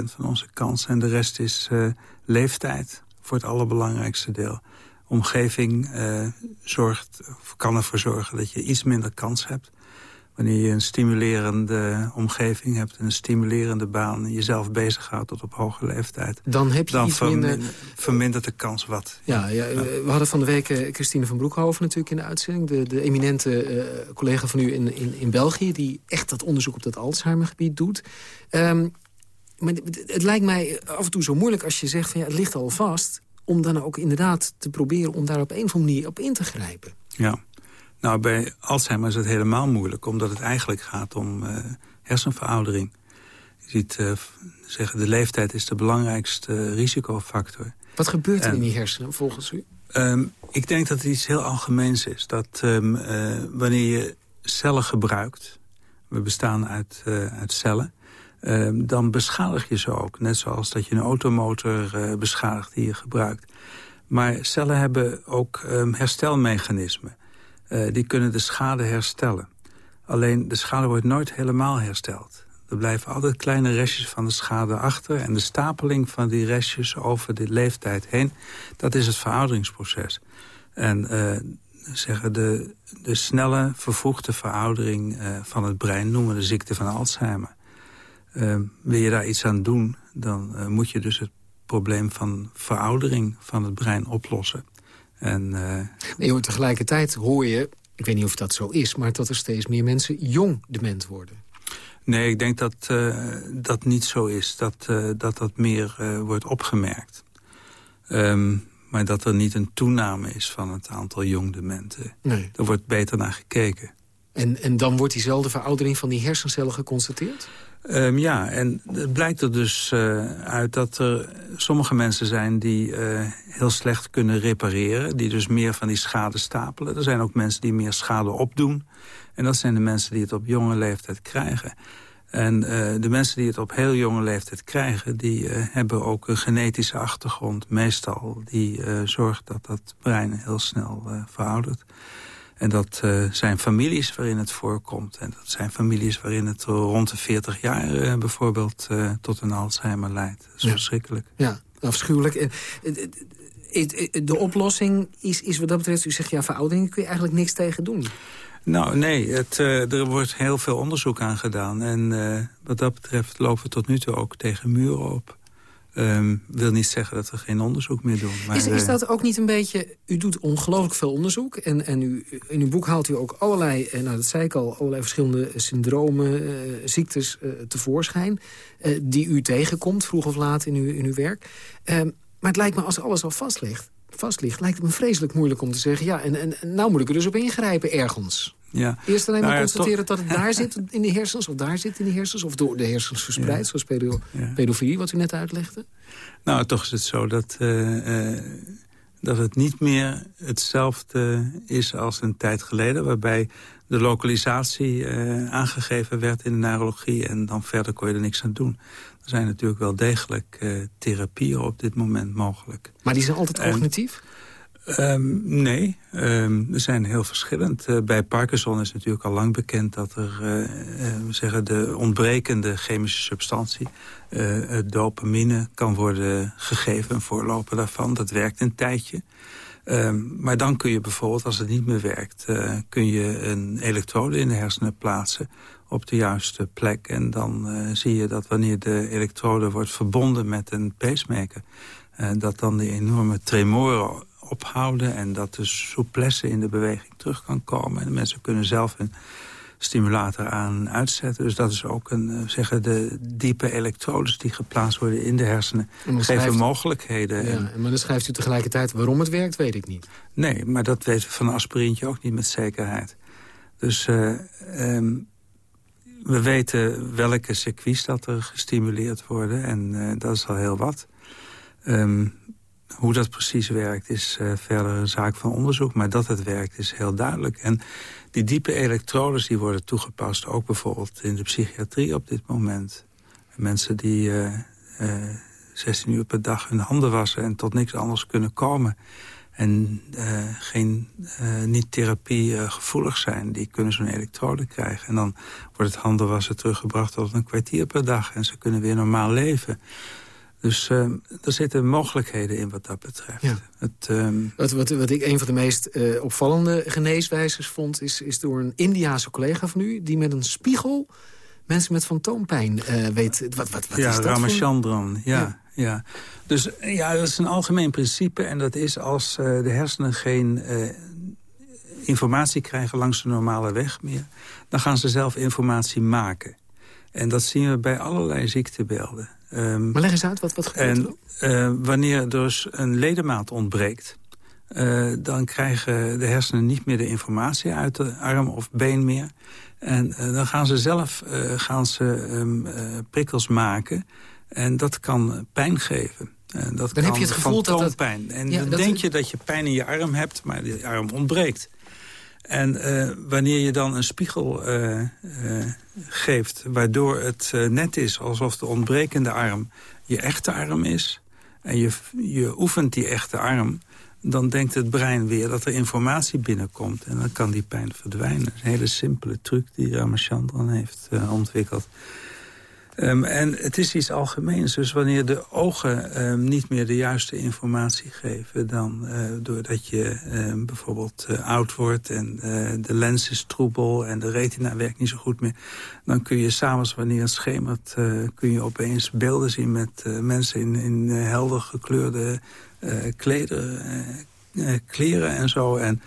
van onze kans. En de rest is eh, leeftijd, voor het allerbelangrijkste deel. Omgeving eh, zorgt, kan ervoor zorgen dat je iets minder kans hebt. Wanneer je een stimulerende omgeving hebt... en een stimulerende baan en jezelf bezighoudt tot op hoge leeftijd... Dan heb je dan iets vermin- minder... vermindert de kans wat. Ja, ja, we hadden van de week eh, Christine van Broekhoven natuurlijk in de uitzending. De, de eminente eh, collega van u in, in, in België... die echt dat onderzoek op dat Alzheimergebied doet. Ehm, maar het, het lijkt mij af en toe zo moeilijk als je zegt... van ja, het ligt al vast... om dan ook inderdaad te proberen om daar op een of andere manier op in te grijpen. Ja. Nou, bij Alzheimer is het helemaal moeilijk... omdat het eigenlijk gaat om eh, hersenveroudering. Je ziet eh, zeggen, de leeftijd is de belangrijkste risicofactor. Wat gebeurt er En- in die hersenen volgens u? Ehm, ik denk dat het iets heel algemeens is. Dat ehm, eh, wanneer je cellen gebruikt... we bestaan uit, eh, uit cellen... ehm, dan beschadig je ze ook. Net zoals dat je een automotor eh, beschadigt die je gebruikt. Maar cellen hebben ook herstelmechanismen. Eh, die kunnen de schade herstellen. Alleen de schade wordt nooit helemaal hersteld. Er blijven altijd kleine restjes van de schade achter... en de stapeling van die restjes over de leeftijd heen... dat is het verouderingsproces. En eh, zeggen de, de snelle, vervroegde veroudering eh, van het brein... noemen we de ziekte van Alzheimer. Wil je daar iets aan doen, dan moet je dus het probleem van veroudering van het brein oplossen. En eh, Nee, hoor, tegelijkertijd hoor je, ik weet niet of dat zo is... maar dat er steeds meer mensen jong dement worden. Nee, ik denk dat eh, dat niet zo is. Dat uh, dat, dat meer uh, wordt opgemerkt. Um, maar dat er niet een toename is van het aantal jongdementen. Nee. Er wordt beter naar gekeken. En, en dan wordt diezelfde veroudering van die hersencellen geconstateerd? Um, ja, en het blijkt er dus uh, uit dat er sommige mensen zijn... die uh, heel slecht kunnen repareren, die dus meer van die schade stapelen. Er zijn ook mensen die meer schade opdoen. En dat zijn de mensen die het op jonge leeftijd krijgen. En uh, de mensen die het op heel jonge leeftijd krijgen... die hebben ook een genetische achtergrond meestal... die zorgt dat dat brein heel snel veroudert. En dat uh, zijn families waarin het voorkomt. En dat zijn families waarin het rond de 40 jaar uh, bijvoorbeeld uh, tot een Alzheimer leidt. Dat is Ja. verschrikkelijk. Ja, afschuwelijk. Eh, eh, eh, De oplossing is, is wat dat betreft... u zegt ja, veroudering kun je eigenlijk niks tegen doen. Nou, nee, het, er wordt heel veel onderzoek aan gedaan. En wat dat betreft lopen we tot nu toe ook tegen muren op. Um, wil niet zeggen dat we geen onderzoek meer doen. Maar, Is, is eh, dat ook niet een beetje... U doet ongelooflijk veel onderzoek. En, en u, in uw boek haalt u ook allerlei, eh, nou dat zei ik al... allerlei verschillende syndromen, eh, ziektes eh, tevoorschijn... die u tegenkomt, vroeg of laat in uw, in uw werk. Ehm, maar het lijkt me, als alles al vast ligt, vast ligt... lijkt het me vreselijk moeilijk om te zeggen... ja, en, en, en nou moet ik er dus op ingrijpen ergens. Ja. Eerst alleen maar Nou ja, constateren dat het daar zit in de hersens... of daar zit in de hersens, of door de hersens verspreid... Ja. zoals pedo Ja. pedofilie, wat u net uitlegde. Nou, toch is het zo dat, uh, uh, dat het niet meer hetzelfde is als een tijd geleden... waarbij de lokalisatie uh, aangegeven werd in de neurologie... en dan verder kon je er niks aan doen. Er zijn natuurlijk wel degelijk therapieën op dit moment mogelijk. Maar die zijn altijd cognitief? Um, nee, um, er zijn heel verschillend. Uh, bij Parkinson is natuurlijk al lang bekend dat er uh, we zeggen de ontbrekende chemische substantie, dopamine, kan worden gegeven, een voorloper daarvan. Dat werkt een tijdje. Um, maar dan kun je bijvoorbeeld, als het niet meer werkt, kun je een elektrode in de hersenen plaatsen op de juiste plek. En dan zie je dat wanneer de elektrode wordt verbonden met een pacemaker, dat dan die enorme tremoren ophouden en dat de souplesse in de beweging terug kan komen. En de mensen kunnen zelf een stimulator aan en uitzetten. Dus dat is ook een, uh, zeggen, de diepe elektrodes die geplaatst worden in de hersenen. En Geven mogelijkheden. En- Ja, maar dan schrijft u tegelijkertijd waarom het werkt, weet ik niet. Nee, maar dat weten we van een aspirintje ook niet met zekerheid. Dus uh, um, we weten welke circuits dat er gestimuleerd worden. En uh, dat is al heel wat. Um, hoe dat precies werkt is uh, verder een zaak van onderzoek. Maar dat het werkt is heel duidelijk. En die diepe elektrodes die worden toegepast... ook bijvoorbeeld in de psychiatrie op dit moment. Mensen die uh, uh, 16 uur per dag hun handen wassen... en tot niks anders kunnen komen... en geen, niet therapie gevoelig zijn... die kunnen zo'n elektrode krijgen. En dan wordt het handenwassen teruggebracht tot een kwartier per dag... en ze kunnen weer normaal leven... Dus uh, er zitten mogelijkheden in wat dat betreft. Ja. Het, um... wat, wat, wat ik een van de meest uh, opvallende geneeswijzers vond... Is, is door een Indiase collega van u... die met een spiegel mensen met fantoompijn uh, weet... Wat, wat, wat ja, is dat Ramachandran, ja, ja. ja. Dus ja, dat is een algemeen principe. En dat is als uh, de hersenen geen uh, informatie krijgen langs de normale weg meer... dan gaan ze zelf informatie maken. En dat zien we bij allerlei ziektebeelden. Um, maar leg eens uit, wat, wat gebeurt en, er? Uh, wanneer dus een ledemaat ontbreekt... Uh, dan krijgen de hersenen niet meer de informatie uit de arm of been meer. En uh, dan gaan ze zelf gaan ze, um, prikkels maken. En dat kan pijn geven. En dat dan kan heb je het gevoel dat dat... pijn. En ja, dan dat denk je dat je pijn in je arm hebt, maar die arm ontbreekt. En uh, wanneer je dan een spiegel uh, uh, geeft... waardoor het net is alsof de ontbrekende arm je echte arm is... en je, je oefent die echte arm... dan denkt het brein weer dat er informatie binnenkomt... en dan kan die pijn verdwijnen. Een hele simpele truc die Ramachandran heeft ontwikkeld. Um, en het is iets algemeens. Dus wanneer de ogen um, niet meer de juiste informatie geven... dan uh, doordat je uh, bijvoorbeeld uh, oud wordt en de lens is troebel... en de retina werkt niet zo goed meer... dan kun je s'avonds, wanneer het schemert... kun je opeens beelden zien met mensen in, in helder gekleurde kleren en zo. En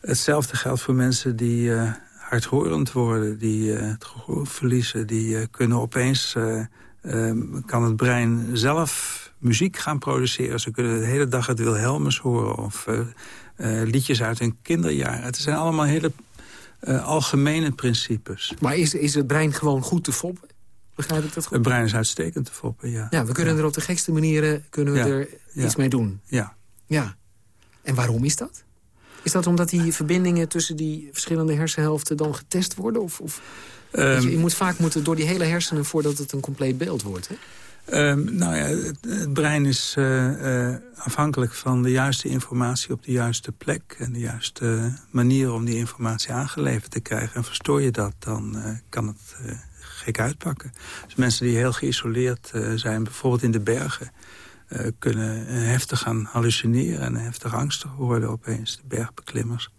hetzelfde geldt voor mensen die hardhorend worden, die uh, het gehoor verliezen... die uh, kunnen opeens, uh, kan het brein zelf muziek gaan produceren. Ze kunnen de hele dag het Wilhelmus horen of liedjes uit hun kinderjaren. Het zijn allemaal hele algemene principes. Maar is, is het brein gewoon goed te foppen? Begrijp ik dat goed? Het brein is uitstekend te foppen, ja. Ja, we kunnen er op de gekste manieren kunnen we er iets mee doen. Ja. Ja. En waarom is dat? Is dat omdat die verbindingen tussen die verschillende hersenhelften dan getest worden? Of, of je, je, moet vaak moeten door die hele hersenen voordat het een compleet beeld wordt, hè? Um, nou ja, het, brein is uh, uh, afhankelijk van de juiste informatie op de juiste plek... en de juiste manier om die informatie aangeleverd te krijgen. En verstoor je dat, dan uh, kan het gek uitpakken. Dus mensen die heel geïsoleerd zijn, bijvoorbeeld in de bergen... kunnen heftig gaan hallucineren en heftig angstig worden opeens, de bergbeklimmers.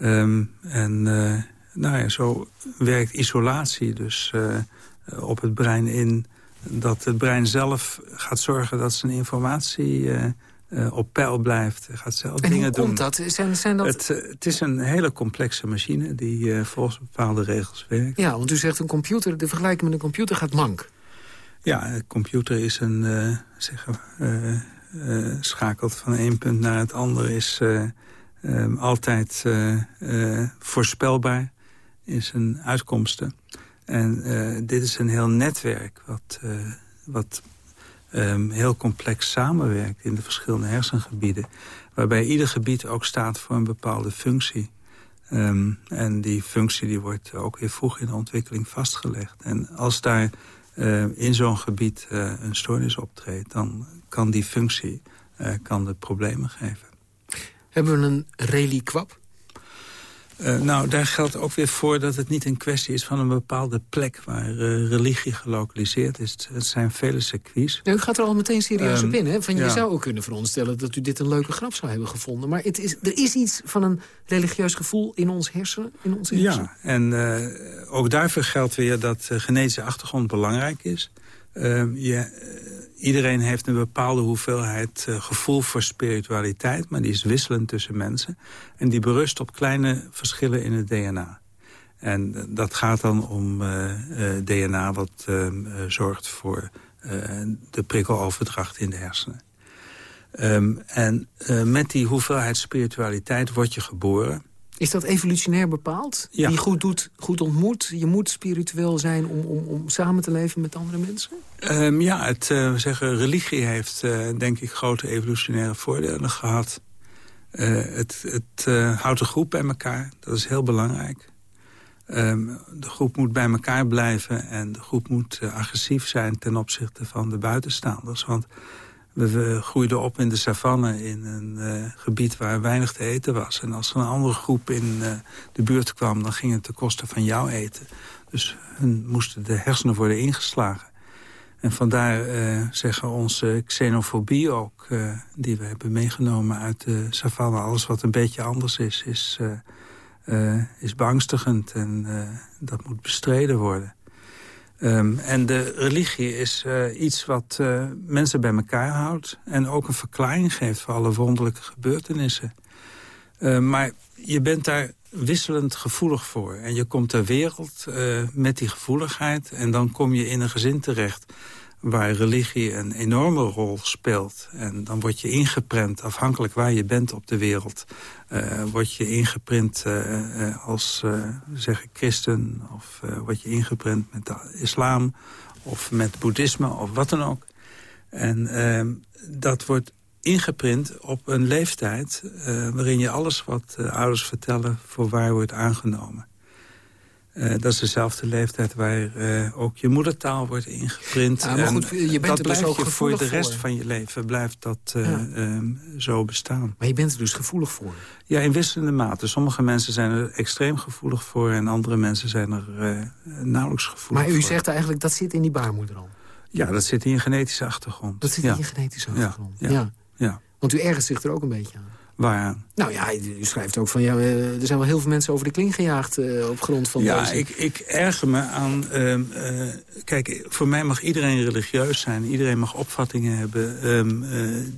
Um, en nou ja, zo werkt isolatie dus op het brein in dat het brein zelf gaat zorgen dat zijn informatie uh, op peil blijft. Gaat zelf en dingen hoe komt dat? Zijn, zijn dat... Het, uh, het, is een hele complexe machine die volgens bepaalde regels werkt. Ja, want u zegt een computer, de vergelijking met een computer gaat mank. Ja, computer is een, zeg, schakelt van één punt naar het andere, is um, altijd voorspelbaar in zijn uitkomsten. En uh, dit is een heel netwerk wat, uh, wat um, heel complex samenwerkt in de verschillende hersengebieden. Waarbij ieder gebied ook staat voor een bepaalde functie. Um, en die functie die wordt ook weer vroeg in de ontwikkeling vastgelegd. En als daar uh, in zo'n gebied een stoornis optreedt... dan kan die functie kan de problemen geven. Hebben we een reliquap? Uh, nou, daar geldt ook weer voor dat het niet een kwestie is van een bepaalde plek waar uh, religie gelokaliseerd is. Het zijn vele circuits. u gaat er al meteen serieus um, op in. Hè? Van, Je zou ook kunnen veronderstellen dat u dit een leuke grap zou hebben gevonden. Maar het is, er is iets van een religieus gevoel in ons hersenen. In onze hersenen. Ja, en uh, ook daarvoor geldt weer dat genetische achtergrond belangrijk is. Ehm, je, iedereen heeft een bepaalde hoeveelheid uh, gevoel voor spiritualiteit... maar die is wisselend tussen mensen. En die berust op kleine verschillen in het DNA. En uh, dat gaat dan om uh, DNA wat ehm, zorgt voor de prikkeloverdracht in de hersenen. Um, en met die hoeveelheid spiritualiteit word je geboren... Is dat evolutionair bepaald? Ja. Die goed doet, goed ontmoet? Je moet spiritueel zijn om, om, om samen te leven met andere mensen? Um, ja, het uh, zeggen, religie heeft uh, denk ik grote evolutionaire voordelen gehad. Uh, het het houdt de groep bij elkaar, dat is heel belangrijk. Um, de groep moet bij elkaar blijven en de groep moet agressief zijn ten opzichte van de buitenstaanders. Want we groeiden op in de savanne in een uh, gebied waar weinig te eten was. En als er een andere groep in uh, de buurt kwam, dan ging het ten koste van jouw eten. Dus hun moesten de hersenen worden ingeslagen. En vandaar uh, zeggen onze xenofobie ook, die we hebben meegenomen uit de savanne. Alles wat een beetje anders is, is, is beangstigend en dat moet bestreden worden. Um, en de religie is uh, iets wat uh, mensen bij elkaar houdt... en ook een verklaring geeft voor alle wonderlijke gebeurtenissen. Uh, maar je bent daar wisselend gevoelig voor. En je komt ter wereld met die gevoeligheid... en dan kom je in een gezin terecht waar religie een enorme rol speelt. En dan word je ingeprent, afhankelijk waar je bent op de wereld... Uh, word je ingeprint uh, uh, als zeg ik, christen... of word je ingeprent met de islam of met boeddhisme of wat dan ook. En ehm, dat wordt ingeprint op een leeftijd... waarin je alles wat ouders vertellen voor waar wordt aangenomen. Uh, dat is dezelfde leeftijd waar uh, ook je moedertaal wordt ingeprint. Ja, maar goed, je bent dat dus ook voor de rest voor. van je leven blijft dat uh, ja. um, zo bestaan. Maar je bent er dus gevoelig voor? Ja, in wisselende mate. Sommige mensen zijn er extreem gevoelig voor... en andere mensen zijn er nauwelijks gevoelig voor. Maar u voor. zegt eigenlijk, dat zit in die baarmoeder al? Ja, dat zit in je genetische achtergrond. Dat zit ja. in je genetische achtergrond? Ja. ja. ja. Want u ergert zich er ook een beetje aan? Waaraan? Nou ja, u schrijft ook van, ja, er zijn wel heel veel mensen over de kling gejaagd uh, op grond van Ja, deze. ik, ik erger me aan... Uh, uh, kijk, voor mij mag iedereen religieus zijn. Iedereen mag opvattingen hebben um,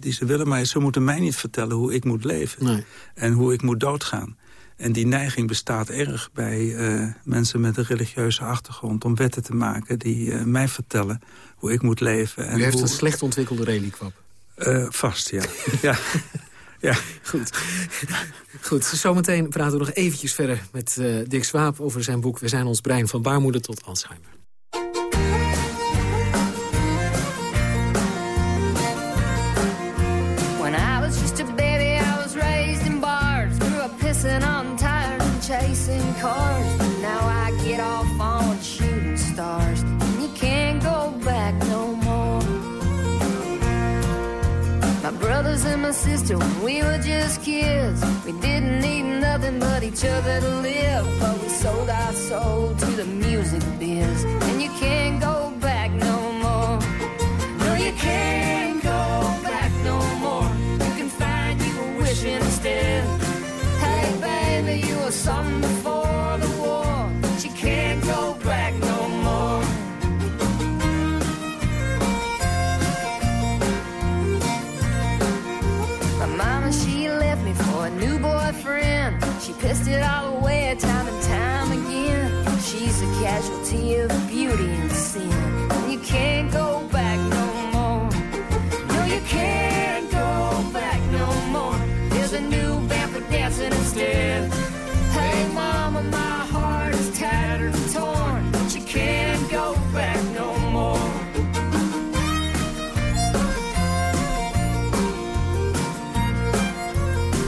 die ze willen. Maar ze moeten mij niet vertellen hoe ik moet leven. Nee. En hoe ik moet doodgaan. En die neiging bestaat erg bij eh, mensen met een religieuze achtergrond... om wetten te maken die mij vertellen hoe ik moet leven. En U heeft een slecht ontwikkelde reliquap. Uh, vast, ja. (laughs) ja. Ja. (laughs) Goed. Goed, zometeen praten we nog eventjes verder met Dick Swaap... over zijn boek We zijn ons brein van baarmoeder tot Alzheimer. Brothers and my sister, when we were just kids, we didn't need nothing but each other to live. But we sold our soul to the music biz. And you can't go back no more. No, you can't go back no more. You can find you a wish instead. Hey, baby, you were something of beauty and sin. You can't go back no more. No, you can't go back no more. There's a new band for dancing instead. Hey, mama, my heart is tattered and torn. But you can't go back no more.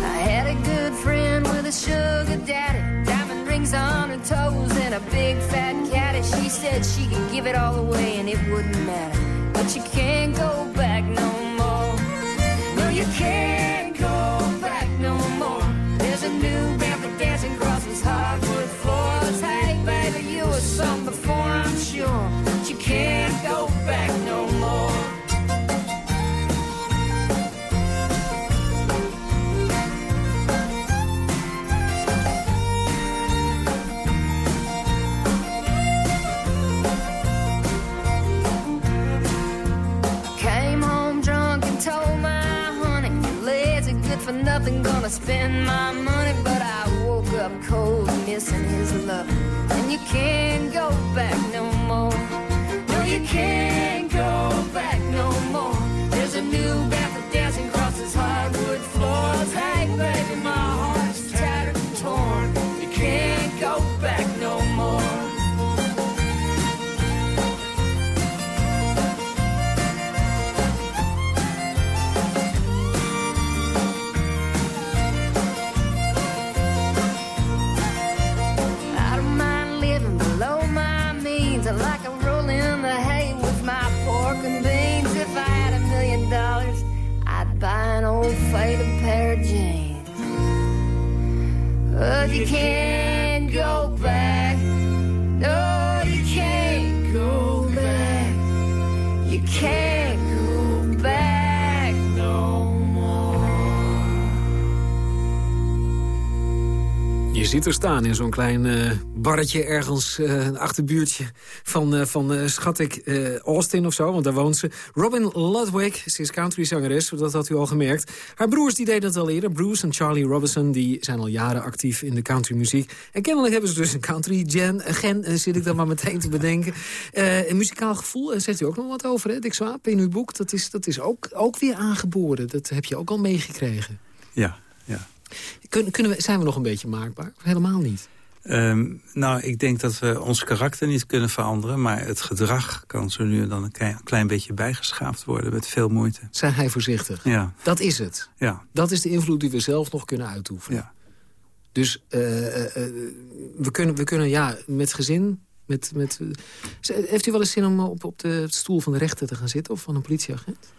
I had a good friend with a sugar daddy, diamond rings on her toes and a big fat said she could give it all away and it wouldn't matter. But you can't go back no more. No, you can't spend my money. But I woke up cold, missing his love. And you can't go back here. Ziet er staan in zo'n klein eh, barretje ergens, eh, een achterbuurtje van, eh, van schat ik, Austin of zo, want daar woont ze. Robin Ludwig, ze is countryzangeres, dat had u al gemerkt. Haar broers die deden het al eerder, Bruce en Charlie Robinson, die zijn al jaren actief in de countrymuziek. En kennelijk hebben ze dus een country gen, gen zit ik dan maar meteen te bedenken. Een muzikaal gevoel, zet u ook nog wat over, hè, Dick Swaap, in uw boek. Dat is, dat is ook, ook weer aangeboren, dat heb je ook al meegekregen. Ja, ja. Kun, kunnen we, zijn we nog een beetje maakbaar? Helemaal niet. Ehm, nou, ik denk dat we ons karakter niet kunnen veranderen... maar het gedrag kan zo nu en dan een klein, klein beetje bijgeschaafd worden... met veel moeite. Zei hij voorzichtig. Ja, Dat is het. ja, Dat is de invloed die we zelf nog kunnen uitoefenen. ja. Dus eh, eh, eh, we, kunnen, we kunnen, ja, met gezin... Met, met, heeft u wel eens zin om op, op de stoel van de rechter te gaan zitten... of van een politieagent?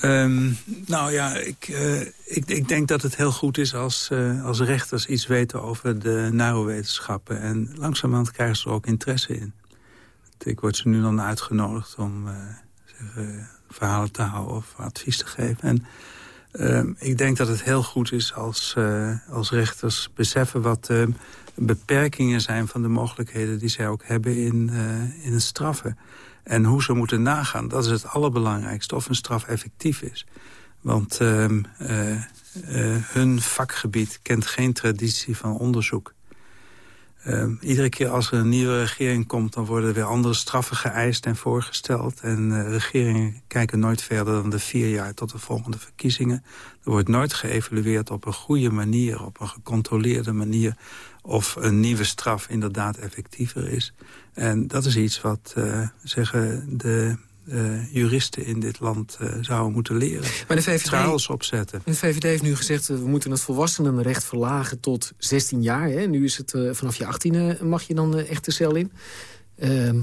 Ehm, nou ja, ik, eh, ik, ik denk dat het heel goed is als, eh, als rechters iets weten over de neurowetenschappen. En langzamerhand krijgen ze er ook interesse in. Ik word ze nu dan uitgenodigd om eh, zeg, verhalen te houden of advies te geven. En ehm, ik denk dat het heel goed is als, als rechters beseffen wat de beperkingen zijn van de mogelijkheden die zij ook hebben in, in het straffen. En hoe ze moeten nagaan, dat is het allerbelangrijkste, of een straf effectief is. Want ehm, eh, eh, hun vakgebied kent geen traditie van onderzoek. Ehm, iedere keer als er een nieuwe regering komt... dan worden er weer andere straffen geëist en voorgesteld. En uh, regeringen kijken nooit verder dan de vier jaar tot de volgende verkiezingen. Er wordt nooit geëvalueerd op een goede manier, op een gecontroleerde manier... of een nieuwe straf inderdaad effectiever is. En dat is iets wat uh, zeggen de uh, juristen in dit land uh, zouden moeten leren. Maar de VVD, opzetten. De VVD heeft nu gezegd, uh, we moeten het volwassenenrecht verlagen tot 16 jaar. Hè? Nu is het vanaf je 18e mag je dan echt de cel in. Ehm,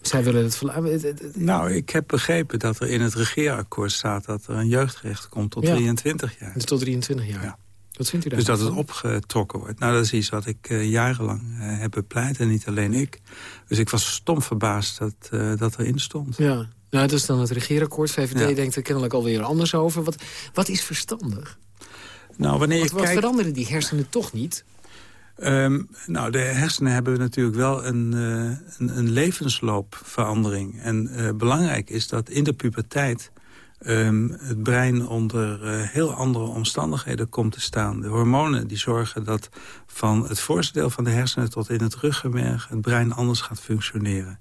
zij willen het verlagen. Nou, ik heb begrepen dat er in het regeerakkoord staat... dat er een jeugdrecht komt tot Ja. 23 jaar. Dus tot 23 jaar. Ja. Wat vindt u daar? Dus dat het opgetrokken wordt. Nou, dat is iets wat ik eh, jarenlang eh, heb bepleit en niet alleen ik. Dus ik was stom verbaasd dat eh, dat erin stond. Ja, nou, dat is dan het regeerakkoord. VVD Ja. denkt er kennelijk alweer anders over. Wat, wat is verstandig? Nou, wanneer je Wat, wat kijkt... veranderen die hersenen toch niet? Ehm, nou, de hersenen hebben natuurlijk wel een, een, een levensloopverandering. En belangrijk is dat in de puberteit... ehm, het brein onder eh, heel andere omstandigheden komt te staan. De hormonen die zorgen dat van het voorste deel van de hersenen... tot in het ruggenmerg het brein anders gaat functioneren.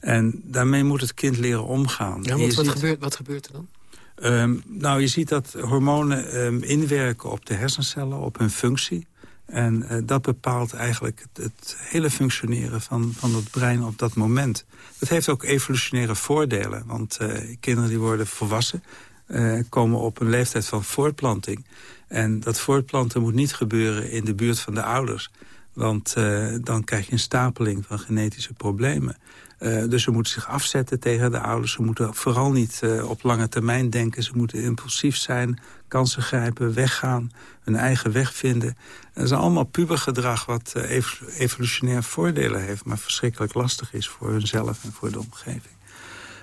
En daarmee moet het kind leren omgaan. Ja, want wat, ziet- gebeurt, wat gebeurt er dan? Ehm, nou, je ziet dat hormonen ehm, inwerken op de hersencellen, op hun functie. En eh, dat bepaalt eigenlijk het, het hele functioneren van, van het brein op dat moment. Dat heeft ook evolutionaire voordelen. Want eh, kinderen die worden volwassen, eh, komen op een leeftijd van voortplanting. En dat voortplanten moet niet gebeuren in de buurt van de ouders. Want dan krijg je een stapeling van genetische problemen. Eh, dus ze moeten zich afzetten tegen de ouders. Ze moeten vooral niet eh, op lange termijn denken. Ze moeten impulsief zijn, kansen grijpen, weggaan, hun eigen weg vinden. Dat is allemaal pubergedrag wat ev- evolutionair voordelen heeft... maar verschrikkelijk lastig is voor hunzelf en voor de omgeving.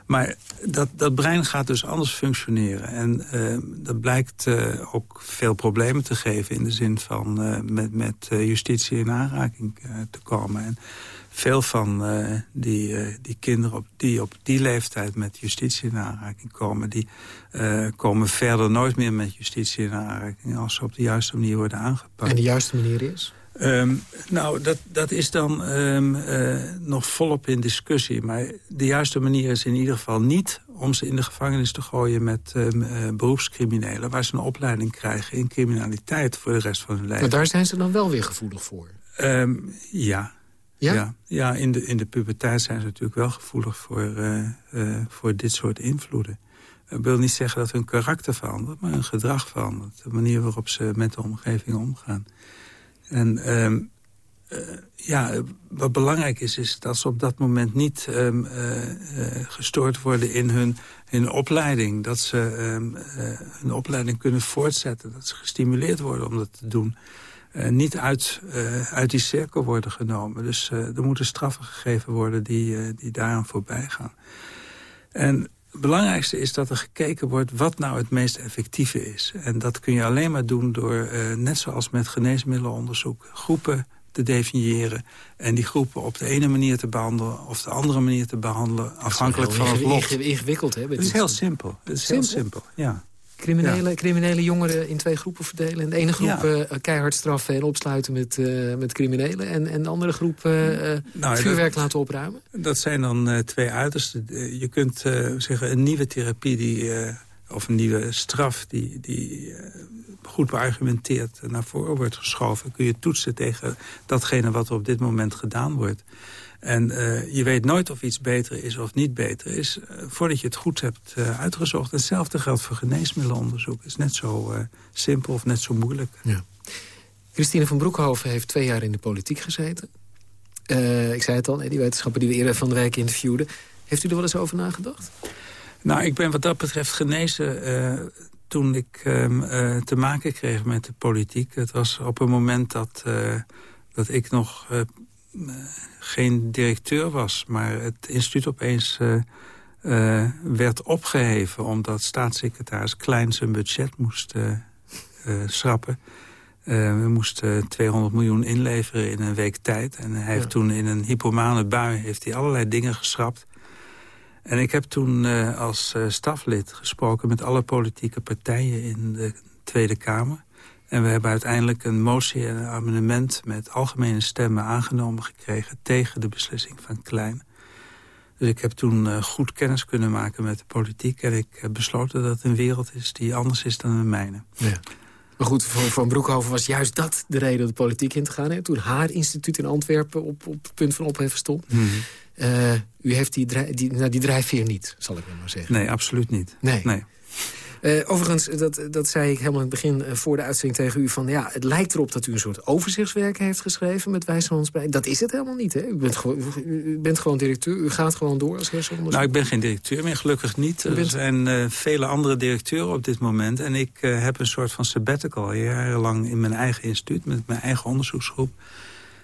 Maar dat, dat brein gaat dus anders functioneren. En dat blijkt ook veel problemen te geven... in de zin van met, met justitie in aanraking te komen. En veel van eh, die, eh, die kinderen op die, op die leeftijd met justitie in aanraking komen... die eh, komen verder nooit meer met justitie in aanraking... als ze op de juiste manier worden aangepakt. En de juiste manier is? Ehm, nou, dat, dat is dan eh, nog volop in discussie. Maar de juiste manier is in ieder geval niet om ze in de gevangenis te gooien met eh, beroepscriminelen... waar ze een opleiding krijgen in criminaliteit voor de rest van hun leven. Maar daar zijn ze dan wel weer gevoelig voor. Ja. Ja? Ja, in, de, in de puberteit zijn ze natuurlijk wel gevoelig voor, eh, eh, voor dit soort invloeden. Ik wil niet zeggen dat hun karakter verandert, maar hun gedrag verandert. De manier waarop ze met de omgeving omgaan. En ehm, eh, ja, wat belangrijk is, is dat ze op dat moment niet ehm, eh, eh, gestoord worden in hun, hun opleiding. Dat ze eh, hun opleiding kunnen voortzetten. Dat ze gestimuleerd worden om dat te doen. Eh, niet uit, eh, uit die cirkel worden genomen. Dus eh, er moeten straffen gegeven worden die, die daaraan voorbij gaan. En het belangrijkste is dat er gekeken wordt wat nou het meest effectieve is. En dat kun je alleen maar doen door, net zoals met geneesmiddelenonderzoek... groepen te definiëren en die groepen op de ene manier te behandelen... of de andere manier te behandelen, afhankelijk van het lot. inge- ingewikkeld, hè? Het is heel simpel. Het is Simpel? heel simpel, ja. Criminele, criminele jongeren in twee groepen verdelen. En de ene groep Ja. eh, keihard straffen en opsluiten met, eh, met criminelen. En, en de andere groep eh, Nou, vuurwerk laten opruimen. Dat zijn dan twee uitersten. Je kunt zeggen een nieuwe therapie die, of een nieuwe straf die, die goed beargumenteerd naar voren wordt geschoven. Kun je toetsen tegen datgene wat er op dit moment gedaan wordt. En eh, je weet nooit of iets beter is of niet beter is... eh, voordat je het goed hebt eh, uitgezocht. Hetzelfde geldt voor geneesmiddelenonderzoek. Het is net zo simpel of net zo moeilijk. Christine van Broekhoven heeft twee jaar in de politiek gezeten. Ik zei het al, die wetenschapper die we eerder van de week interviewden. Heeft u er wel eens over nagedacht? Nou, ik ben wat dat betreft genezen toen ik ehm, eh, te maken kreeg met de politiek. Het was op een moment dat, dat ik nog geen directeur was... maar het instituut opeens eh, eh, werd opgeheven... omdat staatssecretaris Klein zijn budget moest eh, eh, schrappen. Eh, we moesten 200 miljoen inleveren in een week tijd. En hij heeft Ja. toen in een hypomane bui heeft hij allerlei dingen geschrapt... En ik heb toen uh, als uh, staflid gesproken met alle politieke partijen in de Tweede Kamer. En we hebben uiteindelijk een motie en een amendement met algemene stemmen aangenomen gekregen tegen de beslissing van Klein. Dus ik heb toen uh, goed kennis kunnen maken met de politiek. En ik heb besloten dat het een wereld is die anders is dan de mijne. Ja. Maar goed, voor Van Broekhoven was juist dat de reden om de politiek in te gaan. Hè? Toen haar instituut in Antwerpen op, op het punt van opheffen stond. Mm -hmm. uh, u heeft die, die, nou, die drijfveer niet, zal ik maar zeggen. Nee, absoluut niet. Nee. nee. Uh, overigens, dat, dat zei ik helemaal in het begin uh, voor de uitzending tegen u... van ja, het lijkt erop dat u een soort overzichtswerk heeft geschreven... met wijshandsbrein. Dat is het helemaal niet, hè? U bent, u bent gewoon directeur, u gaat gewoon door als hersenonderzoeker. Nou, ik ben geen directeur meer, gelukkig niet. Er zijn uh, vele andere directeuren op dit moment. En ik heb een soort van sabbatical jarenlang in mijn eigen instituut... met mijn eigen onderzoeksgroep.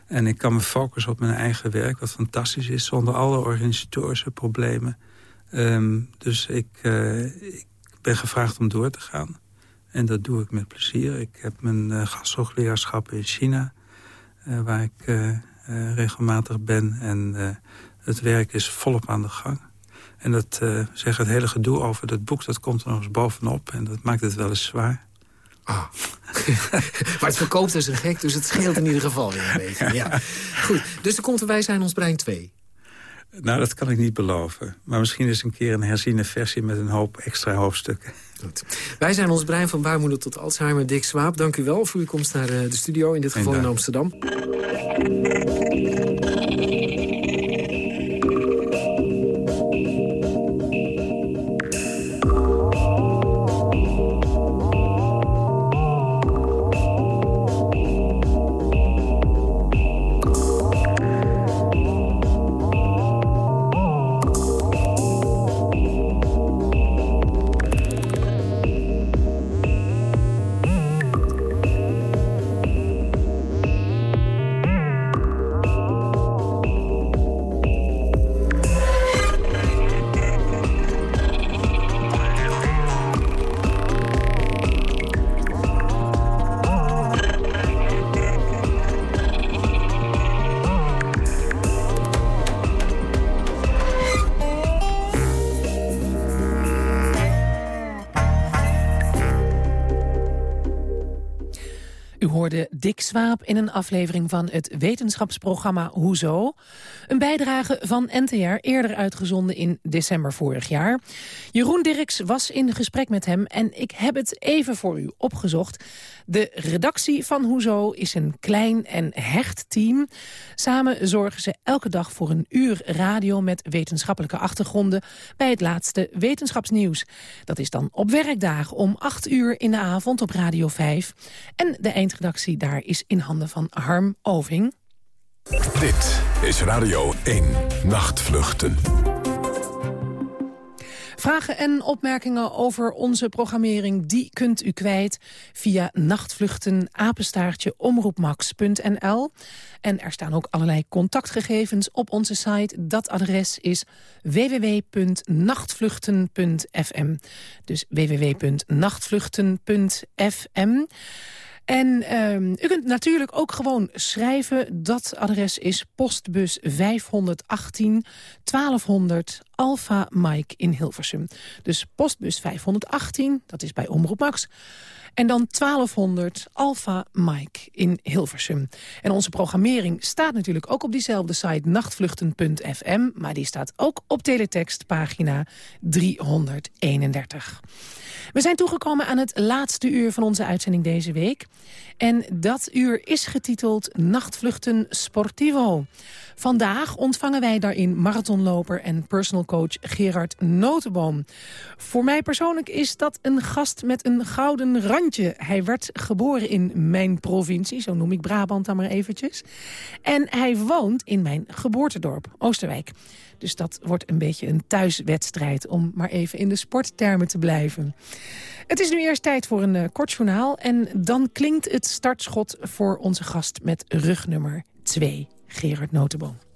En ik kan me focussen op mijn eigen werk, wat fantastisch is... zonder alle organisatorische problemen. Um, dus ik, ik ben gevraagd om door te gaan. En dat doe ik met plezier. Ik heb mijn uh, gasthoogleraarschap in China, uh, waar ik uh, regelmatig ben. En het werk is volop aan de gang. En dat zeg het hele gedoe over dat boek, dat komt er nog eens bovenop. En dat maakt het wel eens zwaar. Ah. (laughs) maar het verkoopt dus een gek, dus het scheelt in ieder geval weer een beetje. Ja. (laughs) Goed, dus er komt er Wij zijn ons brein 2. Nou, dat kan ik niet beloven. Maar misschien is een keer een herziene versie met een hoop extra hoofdstukken. Goed. Wij zijn ons brein van baarmoeder tot Alzheimer. Dick Swaap, dank u wel voor uw komst naar de studio, in dit geval in Amsterdam. Dick Swaap in een aflevering van het wetenschapsprogramma Hoezo. Een bijdrage van NTR, eerder uitgezonden in december vorig jaar. Jeroen Dirks was in gesprek met hem en ik heb het even voor u opgezocht. De redactie van Hoezo is een klein en hecht team. Samen zorgen ze elke dag voor een uur radio met wetenschappelijke achtergronden... bij het laatste wetenschapsnieuws. Dat is dan op werkdagen om 8 uur in de avond op Radio 5. En de eindredactie daar is in handen van Harm Oving. Dit is Radio 1 Nachtvluchten. Vragen en opmerkingen over onze programmering... die kunt u kwijt via nachtvluchten apenstaartje omroepmax.nl. En er staan ook allerlei contactgegevens op onze site. Dat adres is www.nachtvluchten.fm. Dus www.nachtvluchten.fm. En um, u kunt natuurlijk ook gewoon schrijven. Dat adres is postbus 518 1200 Alpha Mike in Hilversum. Dus postbus 518, dat is bij Omroep Max. En dan 1200 Alpha Mike in Hilversum. En onze programmering staat natuurlijk ook op diezelfde site nachtvluchten.fm. Maar die staat ook op teletext pagina 331. We zijn toegekomen aan het laatste uur van onze uitzending deze week. En dat uur is getiteld Nachtvluchten Sportivo. Vandaag ontvangen wij daarin marathonloper en personal coach Gerard Notenboom. Voor mij persoonlijk is dat een gast met een gouden randje. Hij werd geboren in mijn provincie, zo noem ik Brabant dan maar eventjes. En hij woont in mijn geboortedorp, Oosterwijk. Dus dat wordt een beetje een thuiswedstrijd... om maar even in de sporttermen te blijven. Het is nu eerst tijd voor een uh, kort journaal. En dan klinkt het startschot voor onze gast met rugnummer 2, Gerard Notenboom.